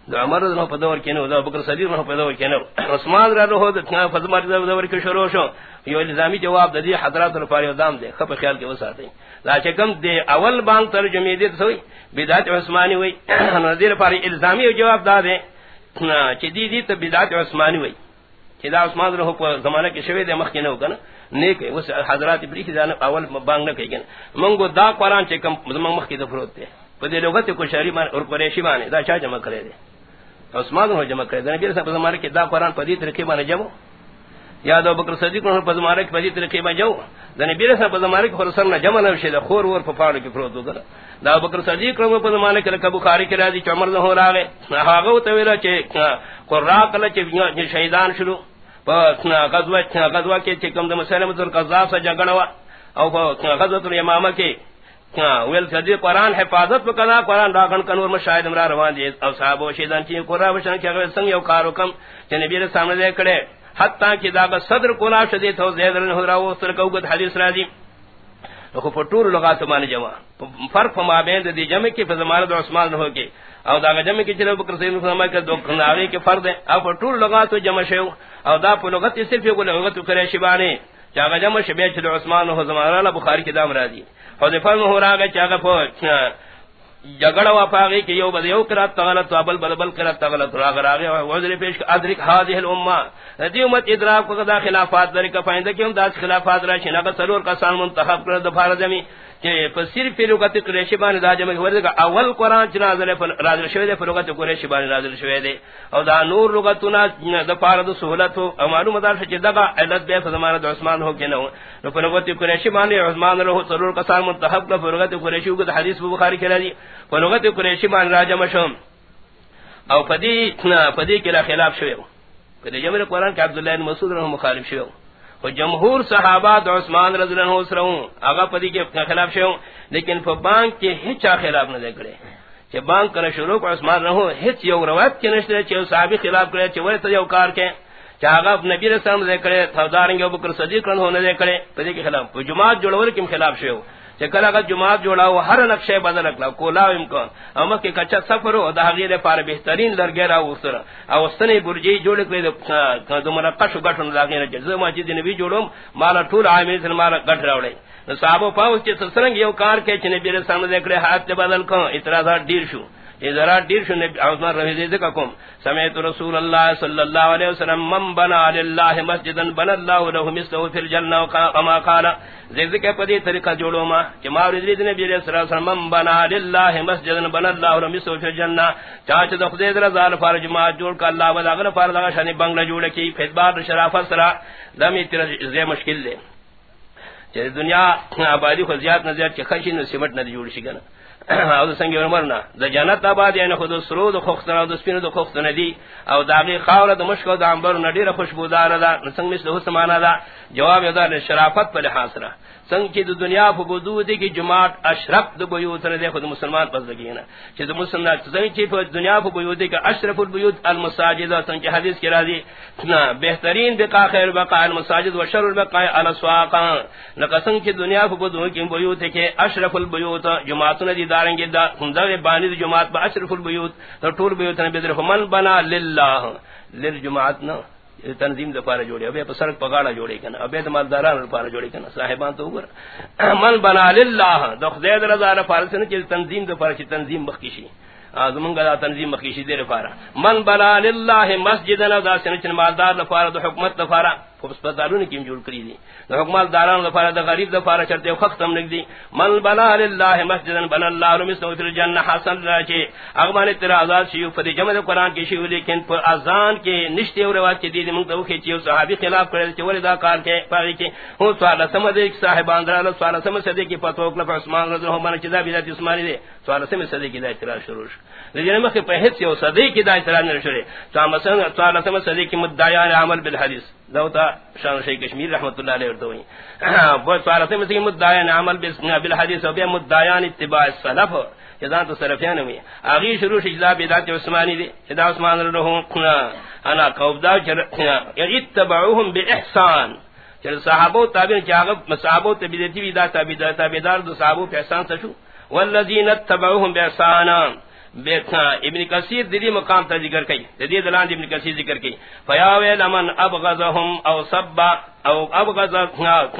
عمر رضی اللہ عنہ پدور کینو دا بکر صدیق رضی پدور کینو عثمان رضی اللہ عنہ فضمار دور کے شروع شو. یہ الزامی جواب ددی حضرات الفاری دام دے خپ خیال کے وساتے لا چکم دے اول بان ترجمے دے سوئی بدعت عثمانی ہوئی نذیر فاری الزامی جواب دا دے. چ دی دی تے بدعت عثمانی ہوئی چ دا عثمان رہو کو زمانہ کے شوی دے، مخ کے نو کنا. نیک اس حضرات بری جان اول بانگ نہ کہیں منگو دا قران چکم مخ کے دفروت دے۔ پدے لوگت کو شری مان اور پریشی مان دا چا جمع کرے دے۔ عثمان ہو جمع کرے نبی صاحب ہمارے کے دا قران پدی طریقے میں جمع۔ یا دو بکر صدیق نے پد مارے کے پدی طریقے میں جو نبی صاحب ہمارے کے رسول نے جمع نہ شے خور اور پپاڑ کے فروت ہو دا بکر صدیق نے پد کے کبو خاری کے راضی عمر نہ ہو رہا ہے ہاگو تو ویلا چے قرا کل چے شہیدان شروع پسنا غزوہ غزوہ کے چکم دا مسلم مسلمۃ القذاب سے جگڑوا او پسنا غزوہ الامامہ کے ویل سدی قرآن حفاظت بکنا قرآن راغن کنور مشاہد امرا روان دی او صحابہ و شیدان چین قرآن وشن کی اگر سنگ یو کارو کم چنی بیر سامنے دے کڑے حتی کی داگا صدر کلا شدی تو زیدر نحو راو سرکوگت حدیث را دی خو پٹور لغات مانی جمع. فرق فما بین دی جمع کی فزمان دو عثمان نحو کی او دا جمع کی چلو بکر سید فرما کر دو کناوی کی فرد ہے او پٹور لغات جمع شو او دا پو لغت صرف یو لغت کرے شبانی چاگا جمع شبیہ چلو عثمان نحو زمان بخاری کی دام راضی دی حذیفہ میں ہو رہا گا چاگا جگڑا وا پاگی کہ یو بدیو کرا تغلط ابل بل بل کرا تغلط راغ راغ وزر پیش ادرک هذه الامه دی امت ادراک کو دا خلافات در کا فائدہ کیوں؟ دا خلافات را شنا کا سرور کا سان منتخب کر دفار زمین۔ کہ پسیر پھر لغت قریش بان دا جمع ورد کا اول نازل نازل شوی دے لغت بان نازل شوی دے۔ او دا نور لغتنا سہولت او معلوم دار چ علت بے زمانہ عثمان ہو کہ نو۔ نو لغت بان عثمان رہو منتخب لغت کو حدیث بخاری کرا دی لغت بان راجہ مشم او پدی پدی کلا خلاف شوی پدی جمع قران کہ عبداللہ بن مسعود رحمہ مخالف شوی جمہور صحابہ دو عثمان رضی اللہ عنہ سروں آگا پدی کے خلاف شو لیکن بانک کے ہچا خلاف نہ دیکھڑے کہ بانک کرے شروع کو عثمان رہو ہچ یو روایت کے نشتے چے صحابی خلاف کرے چے وہ یو کار کے چاہا نبی رسول اللہ دیکھڑے تھودارنگ ابو بکر صدیق رن ہونے دیکھڑے پدی کے خلاف. جماعت جوڑور کے خلاف شو چکل اگر جماعت جوڑا ہو ہر نقشے بدل رکھلا کولا امکان. اما کے کچا سفر ہو دا غیر پار بہترین لرگے را وسر او استنے برجی جوڑ کے دو مرقش گٹھن دا غیر جز مسجد نبی جوڑم مالا ٹول عامل سن مالا گٹھ راوڑے صحابہ پاو چ سرنگ یو کار کے چنے بیر سامنے دیکھڑے ہاتھ بدل کو اعتراضات دیر شو. ذرا دیر شو نبی عثمان رضی اللہ عنہ کم. سمعت رسول اللہ صلی اللہ علیہ وسلم من بنا للہ مسجدا بنا اللہ له مثله في الجنہ کما قال ذکر کے پدی طریقہ جوڑو ما کہ ما رضی اللہ نبی علیہ الصلوۃ من بنا للہ مسجدا بنا اللہ له مثله في الجنہ. چاچ د خدای در زال فرج ما جوڑ کا اللہ ولا اگر فرض لگا شان بنگلہ جوڑ کی فیضبار شرافت سرا لم اتر زے مشکل دے. کہ دنیا آبادی خو زیاد نہ زیاد کہ خشی نہ سمٹ نہ جوڑ شي گنا. او د سنگ عمرنا د جنت آباد یعنی خود سرود خوخت او د سپینو د خوخت ندی او داغی خاور د مشک او د انبر نډیره خوشبودار ده. سنگ مثل هو سمانا ده؟ جواب یدا شرافت په لحاظ سره. سنگ کی دنیا په بدو دی کی جماعت اشرف د بیوت نه دی خود مسلمان پس لگی نه چې د مسلمان سنگ کی په دنیا په بیوت دی کی اشرف البیوت المساجد سنگ کی حدیث کی راضی۔ نا، بہترین بقا، خیر بقا، المساجد و شر البقاء الاسواق نقسم کی دنیا په بدو کی بیوت کی اشرف البیوت جماعت نه دی داریں گے دا ہندر بانی دو جماعت با اشرف البیوت۔ تو ٹول بیوت نے بدر من بنا للہ۔ للجماعت نہ تنظیم دپارہ جوڑے، ابے سڑک پگاڑا جوڑے کنا، ابے مالداران دفارہ جوڑے کنا، صاحبان تو اوپر من بنا للہ دخ زید رضا فارس نے چل تنظیم دپارہ چ تنظیم بخشی ازمن گلا تنظیم بخشی دے رفارا من بنا للہ مسجد نذا سن چ مالدار دفارہ دو حکومت دفارہ ہسپتالوں نے کیم جوڑ کری دی حکومت داران دفارہ دا غریب دفارہ چرتے ختم نک دی من بنا للہ مسجدا بنا اللہ رمسو فی الجنہ حسن راچے اغمان اعتراضات شیو فدی جمع قرآن کی شیو لیکن پر اذان کے نشتے و روایت کی دیدی منگتو کی چیو صحابی خلاف کرے چی ولی دا کار کے پاگی کی ہوں سوالا سمدے صاحبان درالہ سوالا سمد صدی کی فتوک لفع عثمان رضی اللہ مانا چیزا بیدات عثمانی دے سوالا سمد صدی کی دا اعتراض شروع لیکن مخی پہت سے صدی کی دا اعتراض نرشورے سوالا سمد صدی کی مدعیان عمل بالحدیث۔ دوتا شان شیخ کشمیر رحمت اللہ علیہ ورتوی بہت سوالات میں سے مدعیان عمل بالحدیث و بے مدعیان اتباع السلف جزان تو سلفیان ہوئی۔ اگی شروع اجزاء بدعت عثمانی دے ادا عثمان رہو انا قودا اتبعوهم باحسان چل صحابہ تابعین چاغ صحابہ تبیدتی ودا تابعدار تابعدار دو صحابہ پہ احسان شو۔ والذین اتبعوهم باحسان ابن کثیر دلی مقام تا ذکر کئی۔ دلی دلان ابن کثیر ذکر کئی۔ فیاوی لمن ابغضهم او سب او ابغض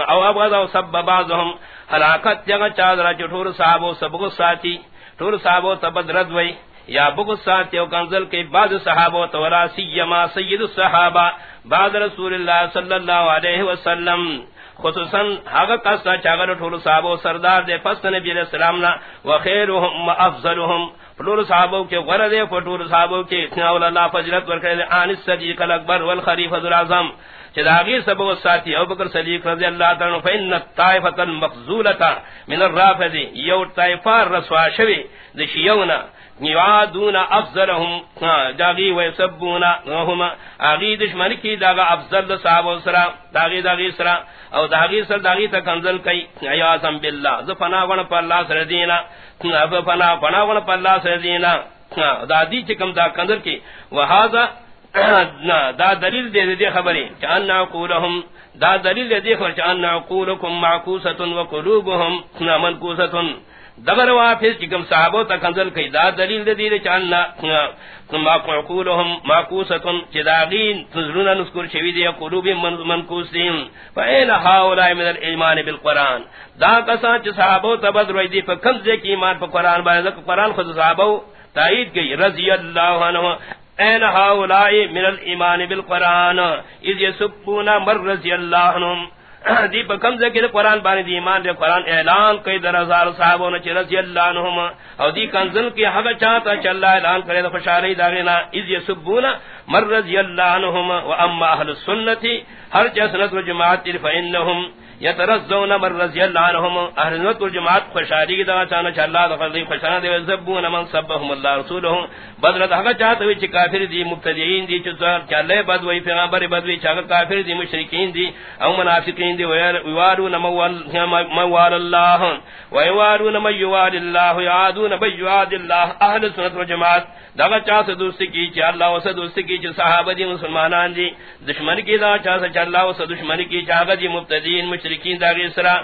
او ابغض او سب بعضهم حلاکت جگہ چادر چٹور صاحب و سبغ ساتھی ٹور صاحب و تبد رد وئی۔ یا بغ ساتھی او کنزل کے بعض صحابہ تورا سیما سید الصحابہ۔ بعد رسول اللہ صلی اللہ علیہ وسلم۔ خصوصا هغه کسا چاغل ټول صحابه سردار دے پس نبی علیہ السلام نا۔ وخيرهم وافضلهم ټول صحابه کے غره دے ټول صحابه کے اتنا ول الله فضیلت ور ان الصدیق الاکبر والخلیفہ الاعظم چداغی سب و ساتھی ابو بکر صدیق رضی اللہ تعالی عنہ فین الطائفه المخذوله من الرافض، یو طائفہ رسوا شوی، دشیونا یعادون افضلهم داغی و یسبون اغی دشمن کی داغا افضل دا صحابہ سرا داغی داغی سرا. او داغی سر داغی تا کنزل کئی. عیاضم باللہ. ز فنا ون پر اللہ سر دینا. فنا فنا ون پر اللہ سر دینا. دا دی چکم دا کنزل کی. وہذا دا دلیل دے دے خبری. چان نقولهم دا دلیل دے خبر چان نقولکم معکوسۃ وقلوبهم منکوسۃ. دبر وافس چکم صحابو تا کنزل کئی. دا دلیل دا دیر چاننا ما قعقولهم ما ماکوستن چداغین تزرون نسکر شوید یا قلوب منکوس دیم فا این حاولائی من الایمان بالقرآن. دا کسان چی صحابو تا بدروی دی، فا کنزے کی ایمان پا قرآن باید قرآن خود صحابو تائید گئی رضی اللہ عنہ، این حاولائی من الایمان بالقرآن. اذ یسبونا مر رضی اللہ عنہ دی پا کم ذکر قرآن بانی دی ایمان دی قرآن اعلان کئی در ازار صحابوں نے رضی اللہ عنہم او دی کنزل کی حق چاہتا چا اللہ اعلان کرے دا خوشاری داغینا از یسبونا مر رضی اللہ عنہم و اما اہل السنتی ہر چا سنت و جماعت تیر فا انہم یترزون مر رضی اللہ عنہم. اہل سنت و جماعت خوشاری دا چاہنا چا اللہ دخل دی خوشانا دی وزبون من سبهم اللہ رسولہم. بدرت حق چاہتا ہوئی چا کافر دی مبتدعین دی چا اللہ بدوئی پیغامبر بدوئی چا کافر دی، مشرکین دی، او منافقین دی ویوارون موال اللہ. ویوارون من یوال اللہ، یعادون بیواد اللہ. اہل سنت و جماعت دغا چا سے دوستی کی، چا اللہ وسا دوستی کی، چا صحابہ دی، مسلمانان دی. دشمن کی دا چا سے چا اللہ وسا دشمن کی، چا دی مبتدین مشرکین دا غیسرا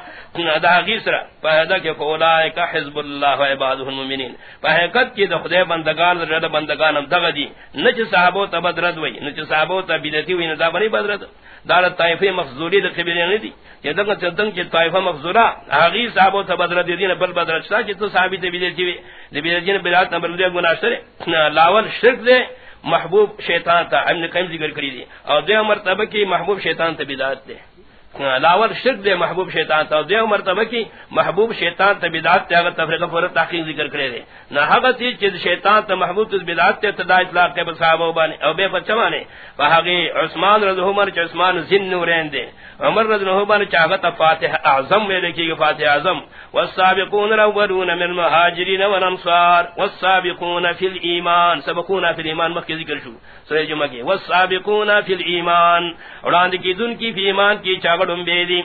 دا غیسرا پہدا کہ فولائک حزب اللہ و عباده المؤمنین پہکت کی دا خدای بندگان رد بندگان دغا دی. نچ صحابہ تبدرد وی نچ صحابہ تبدرتی وی ندا بنی بدرد دار طائفه مخزوری د قبیله نه دي چې دغه چدن چې طائفه مخزورا هغه صاحب ته بدر دي دین بل بدر شتا چې تو ثابت دی دی د بیره دین بلات نمبر دی ګنا سره لاول شرک دے، محبوب شیطان تا، ابن قیم ذکر کری دی. اور دو مرتبہ کی محبوب شیطان تا بدعت دے. لاول شرک دے، محبوب شیطان تا دو مرتبہ کی محبوب شیطان تا بدعت تے اگر تفریق پر تحقیق ذکر کرے دے۔ نہ حق چیز چیز شیطان تا محبوب تا بدعت تے تدا اطلاق کے صحابہ بانے، او بے پچمانے فہاگی عثمان رضی عمر چ عثمان زن نورین دے۔ عمر رضی اللہ عنہ چاہتا فاتح اعظم میں لکھی کہ فاتح اعظم۔ والسابقون الاولون من المهاجرین والانصار، والسابقون فی الایمان سبقون فی الایمان مکہ ذکر شو، سورہ جمعہ کی۔ والسابقون فی الایمان اور کی دن کی، فی ایمان کی اڑم بیدی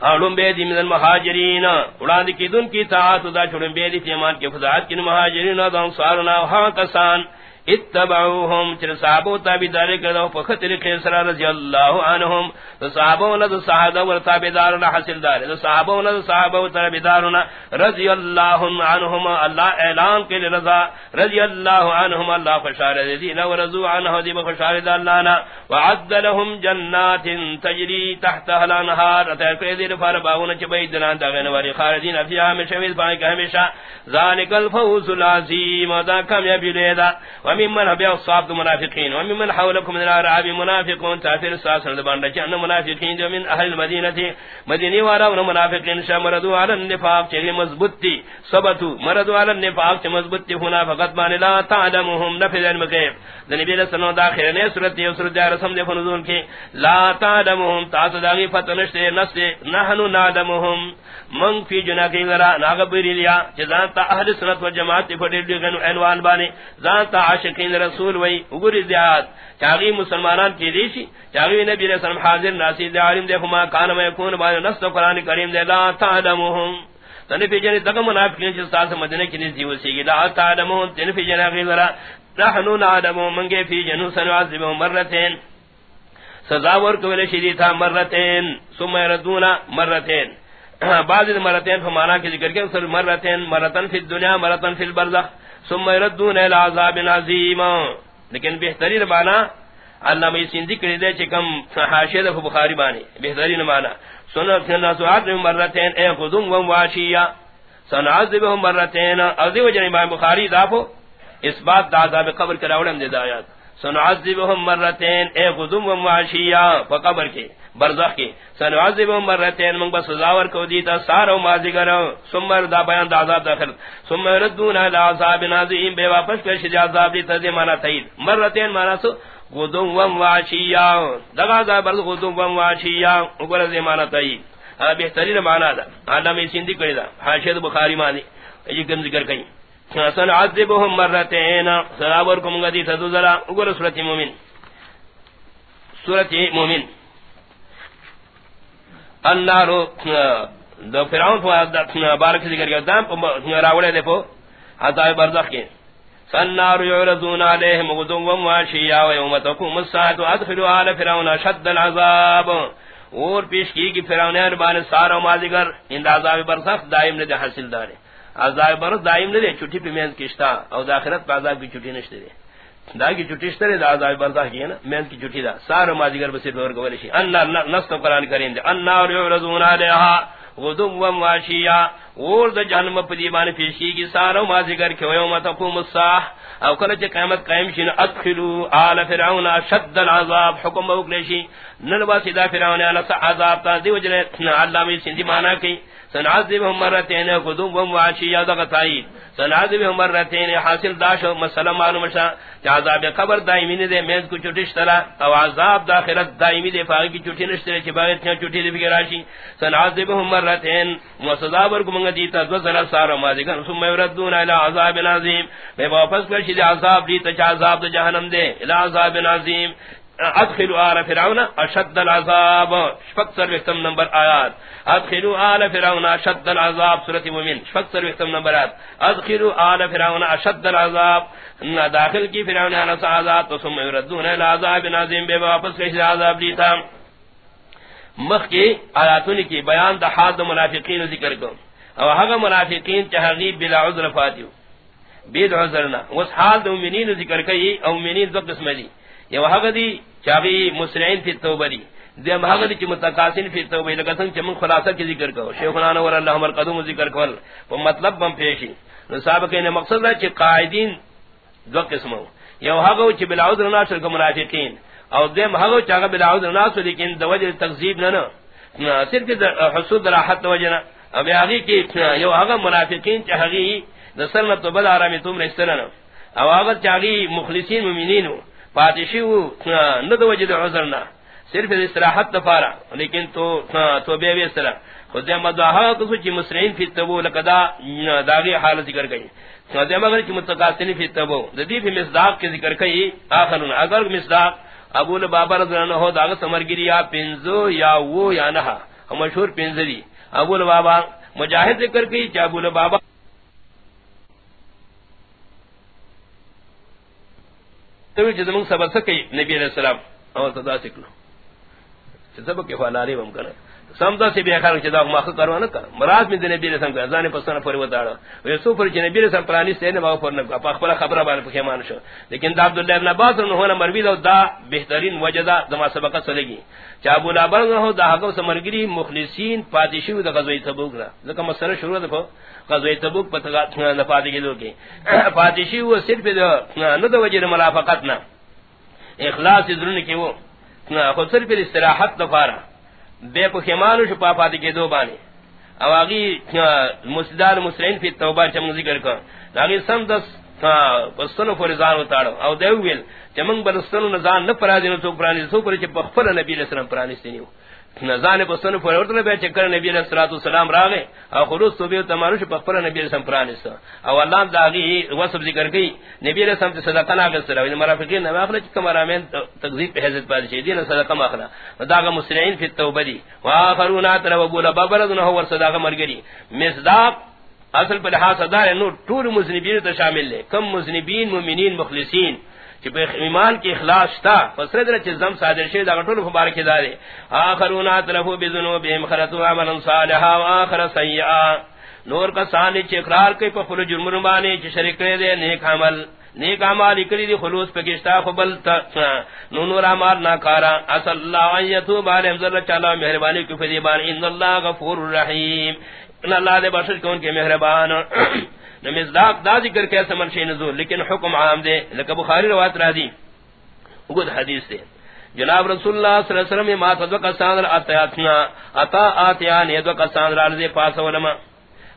اڑم بیدی من المہاجرین۔ اور کی دن کی تاعت دا چھڑم بیدی فیمان کے فضاعت فضاحت کی مہاجرین دا انصارنا وہاں کسان۔ اتبعوهم چر صحابو تابیداری کردو فخت طریقے رضی اللہ عنہم. تو صحابو ند صحابو ور تابیدارنا حاصل دار تو صحابو ند صحابو تابیدارنا رضی اللہ عنہم اللہ اعلان کے رضا. رضی اللہ عنہم اللہ خوشار دینا ورضو عنہ دی بخوشار دالانا وعد لهم جنات تجری تحتها الانهار اتاکر دیر فار باغونا چبید دنان داغین واری خاردین افیہ ہمیشہ، ویز پاک ہمیشہ. ذالک الفوز العظیم، دا کامیابی لیدا ومن من هبي اصحاب المنافقين ومن من حولكم من العرب منافقون تاثير ساسن دبان جن منافقين من اهل المدينه مدينه وارا منافقين شمردوا على النفاق چه مضبوطي ثبتوا مردوا على النفاق چه مضبوطي هنا فقط ما لا تعلمهم نفذ المغيب نبی علیہ السلام داخل نے سورۃ یوسف دار رسم دے فنزول کے لا تعلمهم تعصداغي فتنشتے نستے نحن نعلمهم من فی جنا کی ذرا ناغبری لیا جزان تا اہل سنت و جماعت فڑی گن عنوان بانے زان تا عاشقین رسول وی اگر زیاد. چاغی مسلمانان کی دیشی چاغی نبی علیہ السلام حاضر ناسی، دے عالم دے فما کان یکون بانے نص قرآن کریم دے، لا تعلمهم. تنی فی جنی تک منافقین چیز تاس مدنہ کی نزدی وسیگی، لا تعلمهم. تنی فی جنی کی ذرا، نحنو نعلمهم. منگے فی جنو سنعذبهم مرتین. سزا ورکو شدیتا مرتین. ثم یردونا مرتین. بعض مرتين فمانا کی ذکر کے سر مرتين مرتن فی الدنیا، مرتن فی البرزخ. ثم يردون الى عذاب عظيم. لیکن بہترین معنی علامہ سیندی کرے دے چکم، حاشیہ دے بخاری بانی بہترین معنی۔ سنت الناسوات مرتين اے قدوم و واشیا سنعذبهم مرتين اذ وجن امام بخاری دافو اس بات دا عذاب قبر کراوڑم دے آیات۔ سنعذبهم مرتين اے قدوم و واشیا فقبر کے۔ برزخ کی۔ سنعذبهم مرتين من بس زاور کو دیتا سارو ماضی کرو ثم دا بیان دا عذاب داخل ثم ردون الى عذاب عظیم، بے واپس کر شجاع عذاب دی تذی معنی تھید مرتين معنی سو غدوم و واشیا۔ دغا دا برز غدوم و واشیا۔ اوپر زمانہ تھید بہترین معنی دا۔ عالم سندھی کڑی دا۔ حاشیہ بخاری معنی یہ کم ذکر کہیں سن عذبهم مرتين سلامكم غدي تذلا اوپر سورۃ مومن۔ سورۃ مومن۔ النار دو فرعون تو بارک ذکر کیا دام راولے دے پو عذاب برزخ کے۔ سنار یعرضون علیہم يعرضون عليهم غدوا وعشيا ويوم تقوم الساعه ادخلوا آل فرعون شد العذاب۔ اور پیش کی کہ فرعون نے بان سارا مازیگر، ان عذاب برزخ دائم نے حاصل دار عذاب برزخ دائم نے چھٹی پہ میں کشتا اور آخرت عذاب کی چھٹی نشتے دے۔ دا کی چھٹی شتے دا عذاب برزخ کی نا؟ میں کی چھٹی دا۔ سارا مازیگر بس دور کو ولشی۔ ان نص قران کریم دے۔ ان نار يعرضون عليها غدوا وعشيا اور دا جہنم پہ دیوان پیشی کی سارا ما ذکر کہ یوم تقوم الساح۔ او کل چ قیامت قائم شین۔ ادخلوا آل فرعون شد العذاب۔ حکم او وکلیشی نلوا سیدا فرعون علی عذاب تا۔ دی وجہ علامہ سندھی معنی کی۔ سنعذبهم مرتين غدوا وعشيا دغتائی سنعذبهم مرتين حاصل داش مسئلہ معلوم شا کہ عذاب قبر دائمی نے دے میز کو چٹش تلا او عذاب داخرت دائمی دے فاغ کی چٹی نشتے چ باغ اتنا چٹی دی دے بگراشی سنعذبهم مرتين وسذاب ور کو منگ دیتا، دو سال سارا ماضی کن ثم يردون الى عذاب عظیم میں واپس کر شی عذاب دی تا عذاب جہنم دے، الى عذاب عظیم ادخلوا آل فرعون اشد العذاب. شفق وقتم نمبر آیات. ادخلوا آل فرعون اشد العذاب. سورة مومن. شفق وقتم نمبر آیات. ادخلوا آل فرعون اشد العذاب. داخل کی فرعون آل سعادات ثم يردون الى عذاب عظیم. بے واپس کشی عذاب لیتا مخ کی آیاتون کی بیان دا حاد منافقین ذکر کو. او حق منافقین چہغی بلا عذر فاتیو. بید عذرنا. اس حال دا مومنین ذکر کئی. او مومنین دو قسم دی. یو حق دی چاہی مسرعین فی التوبہ دی. دیم حق دی چی متقاسن فی التوبہ لگا سنگ چی من خلاصہ کی ذکر کرو شیخنان ور اللہ عمر قدوم ذکر کرو وہ مطلب بم پیشی نصابق انہیں مقصد ہے چی قائدین دو قسمو یو حق چی بلاعوذ ناشر کا منافقین. او دیم حق چاہا بلاعوذ ناشر لیکن دو وجہ تقزیب نہ صرف حسود راحت وجہ اب آگی کی یو حق منافقین چاہی نسلنا تو بد آرامی تم رستنن او آغت چاہی مخلصین ممینینو ممینین پاتشی نہ تو وجد عذرنا صرف استراحت دفارا لیکن تو تو بے بے سرا خود مدعا کو چ مسرین فی تبو لقدا داغی حال ذکر گئی خود مگر چ متقاسن فی تبو ذی فی مصداق کے ذکر کئی اخرن اگر مصداق ابو البابا رضی اللہ عنہ داغ سمرگری یا پنزو یا وہ یا نہ مشہور پنزری ابو البابا مجاہد ذکر کئی چ ابو البابا تو جزم سبق سکی نبی علیہ السلام. اور صدا سکلو سبق کے فالاری ہم کرنا سمدا سے بھی اخر چدا ما کرو نہ کر مراد میں نبی علیہ السلام ازان پسنا پر وتاڑا وہ سو پر نبی علیہ السلام پرانی سے نے ما پر نہ خبر خبر بار پہ مان شو. لیکن دا عبد الله ابن عباس نے ہونا مروی دا بہترین وجدا دما سبق سلگی چا ابو لابر نہ ہو دا حق سمرگری مخلصین پادشی دا غزوہ تبوک نہ لکہ مسئلہ شروع دکھو غزوہ تبوک پتہ نہ پادی کے لوگ پادشی وہ صرف نہ دو وجہ منافقت نہ اخلاص ذرن کی وہ خود صرف استراحت دفارا بے پخیمانو شو پاپا دی کے دو بانے او آگی مسدار مسرین فی توبہ چم ذکر کر لاگی سم دس پستنو فرزان اتاڑو او دیو ویل، چمنگ بلستنو نزان نپرازی نو تو پرانی سو پر چی پخفر نبی علیہ السلام پرانی سنیو نزان پستنو فرورتن بے چکر نبی علیہ السلام راگے او خلوص تو بیو تمانوش پخفر نبی علیہ السلام پرانی سا او اللہ داگی وصف ذکر گئی نبی علیہ السلام تی صدقہ ناگر سر او مرافقین نمی اخلا چکا مرامین تقذیب پہ حضرت پادی چی دین صدقہ مخلا داگا مسرعین فی التوبہ دی و آخرونات رو بولا بابردن ہو ور صداقہ مرگری مصداق اصل پر لحاظ دار نو ٹور مذنبین تو شامل لے کم مذنبین مومنین مخلصین. کہ بے ایمان کی اخلاص تا فسرد رچ زم صادر شے دا ٹول مبارک دارے اخرون اطرفو بذنوبهم خلطوا عملا صالحا واخر سیئا. نور کا سانی چکرار کے پفل جرم بانے چ شریک دے، نیک عمل نیک عمل اکری دی، خلوص پکشتا خبل تا. نو نور عمل نہ کارا اس اللہ ایتو بار ذل چلا مہربانی کی فدی بار ان اللہ غفور الرحیم ان اللہ دے بخش کون کے مہربان. نمزداق دا ذکر کے سمن شی نزول، لیکن حکم عام دے، لکہ بخاری روایت را دی۔ وہ حدیث دے۔ جناب رسول اللہ صلی اللہ علیہ وسلم ما تذکر ساندر اتیاتنا اتا آتیان یدوک ساندر عرضی پاس علماء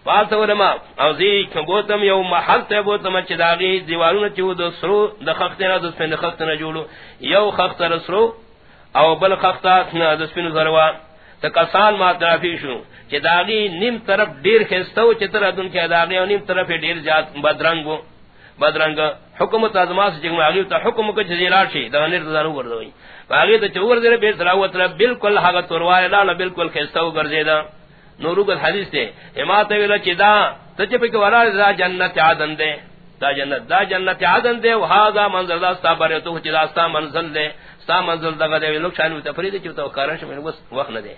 پاس علماء او زی کبوتم یو محل تے بوتم چداغی دیوارون چو دو سرو دخختنا دو سپین دخختنا جولو یو خخت رسرو او بل خختنا دو سپین زروا۔ تکسان ما ترافی شو چداغی نیم طرف دیر خستو چی چتر دن کے اداغی او نیم طرف دیر جات بدرنگو بدرنگ حکومت ازما سے جگہ اگے تو حکم کو جزیرا شی دا نیر زارو ور دوی اگے تو چور دے بے تلاوت رب بالکل حق توروار لا بالکل خستو گر زیدا نورو کا حدیث تے امات ویلا چدا تچ پہ کہ ولا دا جنت عدن دے دا جنت دا جنت عدن دے وہذا منزل، دا صبر تو چدا ستا منزل دے ستا منزل دغه دی لوک شان تفرید چې تو کار چوتا کارش میں وقت نہ دے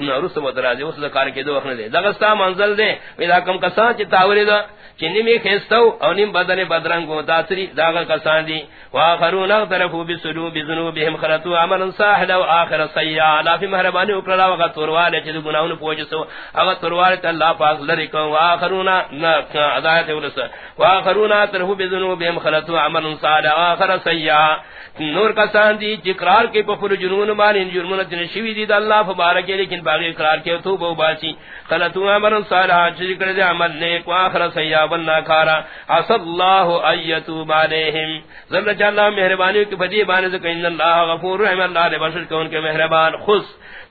نورس متراجی اس کار کې دوه وخت نه دی. دغه ستا منزل دے ودا کم کسان چې تاوري دا چنی می خستو او نیم بدن بدرنگ کو داسری داغ کسان دی. واخرون طرفو بسلو بذنوبهم خرطو عمل صالح او اخر سیئا. لا فی مہربانی اکرلا وقت توروال چ گناہوں پوجسو اگر توروال تے اللہ پاک لری کو واخرون ہدایت ولس واخرون طرفو بذنوبهم خرطو عمل صالح او اخر سیئا. نور کسان دی اقرار کے پفر جنون مان جرمن تن شوی دی اللہ مبارک لیکن باقی اقرار کے تو بو باسی خلتو امر صالح ذکر دے عمل نیک واخر سیاب الناکارا اس اللہ ایتو علیہم۔ ذل جل مہربانی کی بدی بان سے کہ ان اللہ غفور رحم اللہ دے بشر کون کے مہربان خص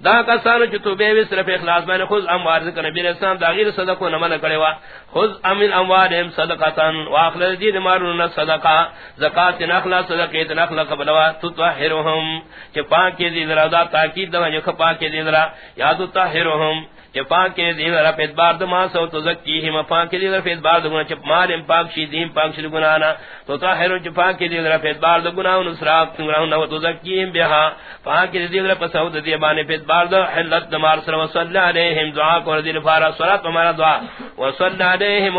دا کسان چ تو بے صرف اخلاص میں خذ اموال ذکر نبی علیہ السلام دا غیر صدقہ نہ منع کرے وا۔ خذ امن اموالهم صدقہ واخل دین مارون صدقہ۔ زکات نخلا صدقہ نخلا قبلوا تطهرهم کہ پاک کے دین رضا تاکید دا جو پاک کے دین را یاد تطهرهم کہ پاک کے دین را پیت دما سو تو زکیہم پاک کے دین را پیت دما چ مال پاک شی دین پاک شی گنانا. تو طاہر چ پاک کے دین را پیت بار دما نصرات گناہ نہ تو زکیہم بها پاک کے دین را پسو دی بانے پیت بار د حلت دمار سر وصلی علیہم دعا کو دین فارا صلات ہمارا دعا. وصلی علیہم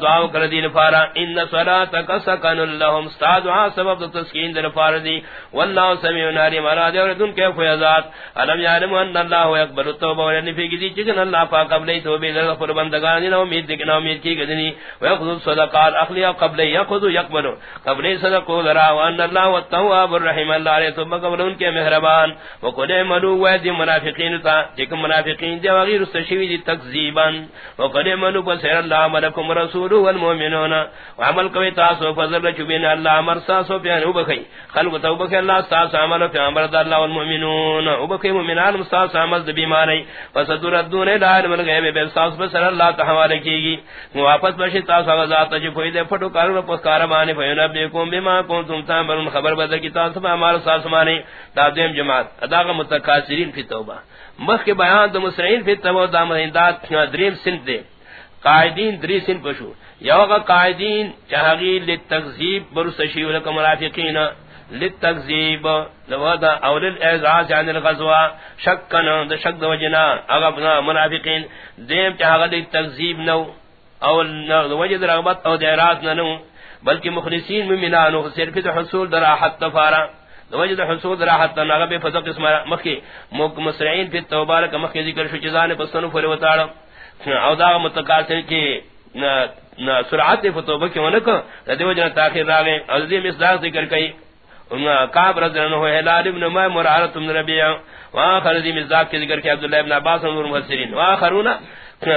دعا کر دین فارا ان صلاتک سکن لهم استاد دعا سبب تسکین دین فارا دی والله سمیع علی مراد اور دن کے فیضات علم یعلم ان اللہ یقبل التوبہ ونفی یعنی دی چکن اللہ پاک قبل توبہ در پر بندگان دی امید دی کہ امید کی گدنی ويخذ الصدقات اخلی قبل یاخذ یقبل قبل صدقو ذرا وان اللہ والتواب الرحیم، اللہ علیہ ثم قبل ان کے مہربان۔ وقد عملوا وادي منافقین تا جک منافقین دی وغیر استشوی دی تکذیبا۔ وقد عملوا بسر اللہ ملکم رسول والمؤمنون۔ وعمل کوي تاسو فضل چبین اللہ امر ساسو پیان وبخی خلق توبہ اللہ تاسو عمل پہ امر اللہ والمؤمنون۔ وبخی مومنان مستاس عمل دی بیماری فسدردون الى علم الغیب بے ساس بسر اللہ تحوالے کی گی۔ واپس بشی تاسو غزات جو جی کوئی دے پھٹو کارو پس کارمانی فینبیکم بما کنتم تعملون خبر بدل کی تاسو ہمارا ساس مانی۔ تادیم جماعت، ادا کا متکاسرین فی توبہ۔ مخ کے بیان دو مسرعین فی توبہ دا مہندات دریم سنت دے۔ قائدین دری سن پشو یوگا قائدین چاہگی لتکذیب برسشی ولکا مرافقین لتکذیب لودا اول الاعزاز عن الغزوہ، شکن دا شک دا وجنا اغبنا منافقین، دیم چاہگا لتکذیب نو اول وجد رغبت او دیرات ننو بلکہ مخلصین ممنانو صرف حصول در راحت تفارا وجد حصول راحت نغه به فزق اسم مخی مسرعين في التوبه لك مخی ذکر شو چزان پسن فر وتاڑ او دا متقاصر کی نہ سرعت فتوبہ کی ونک ردی وجن تاخیر راگے او دی مصداق ذکر کئی ان کعب رضی اللہ عنہ، ہلال ابن ما مرارت من ربیع وآخر دی مصداق کے ذکر کے عبداللہ ابن عباس اور مفسرین۔ وآخرون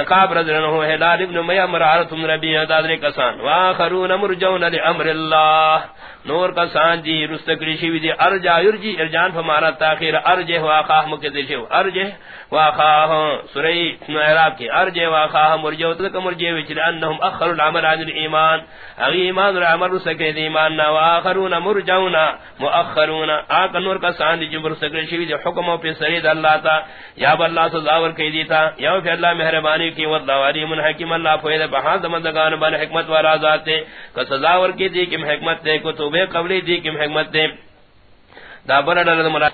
کعب رضی اللہ عنہ، ہلال ابن ما مرارت من ربیع دادر کسان۔ وآخرون، مرجون لعمر اللہ۔ نور کا سان جی رستکری شی دی، ارجا، یرجی، ارجان فمارا تاخیر ارجہ واخاہ مکذل شو ارجہ واخاہ سوری اعراب کی ارجہ واخاہ مرجو تک مرجے وچ انہم اخر العمل عن الايمان اگی ایمان اور عمل سکے دی ایمان نا، واخرون مرجون مؤخرون. اک نور کا سان جی رستکری شی دی، حکم او پہ سرید اللہ تا، یا اللہ سزا ور کی دیتا یا پھر اللہ مہربانی کی والله علیم حکیم، اللہ فیض بہا دمندگان بن حکمت والا ذات کا سزا ور کی دی، کہ حکمت دے کو تو بے قبلی دی کی حکمت دے دا بڑا ڈر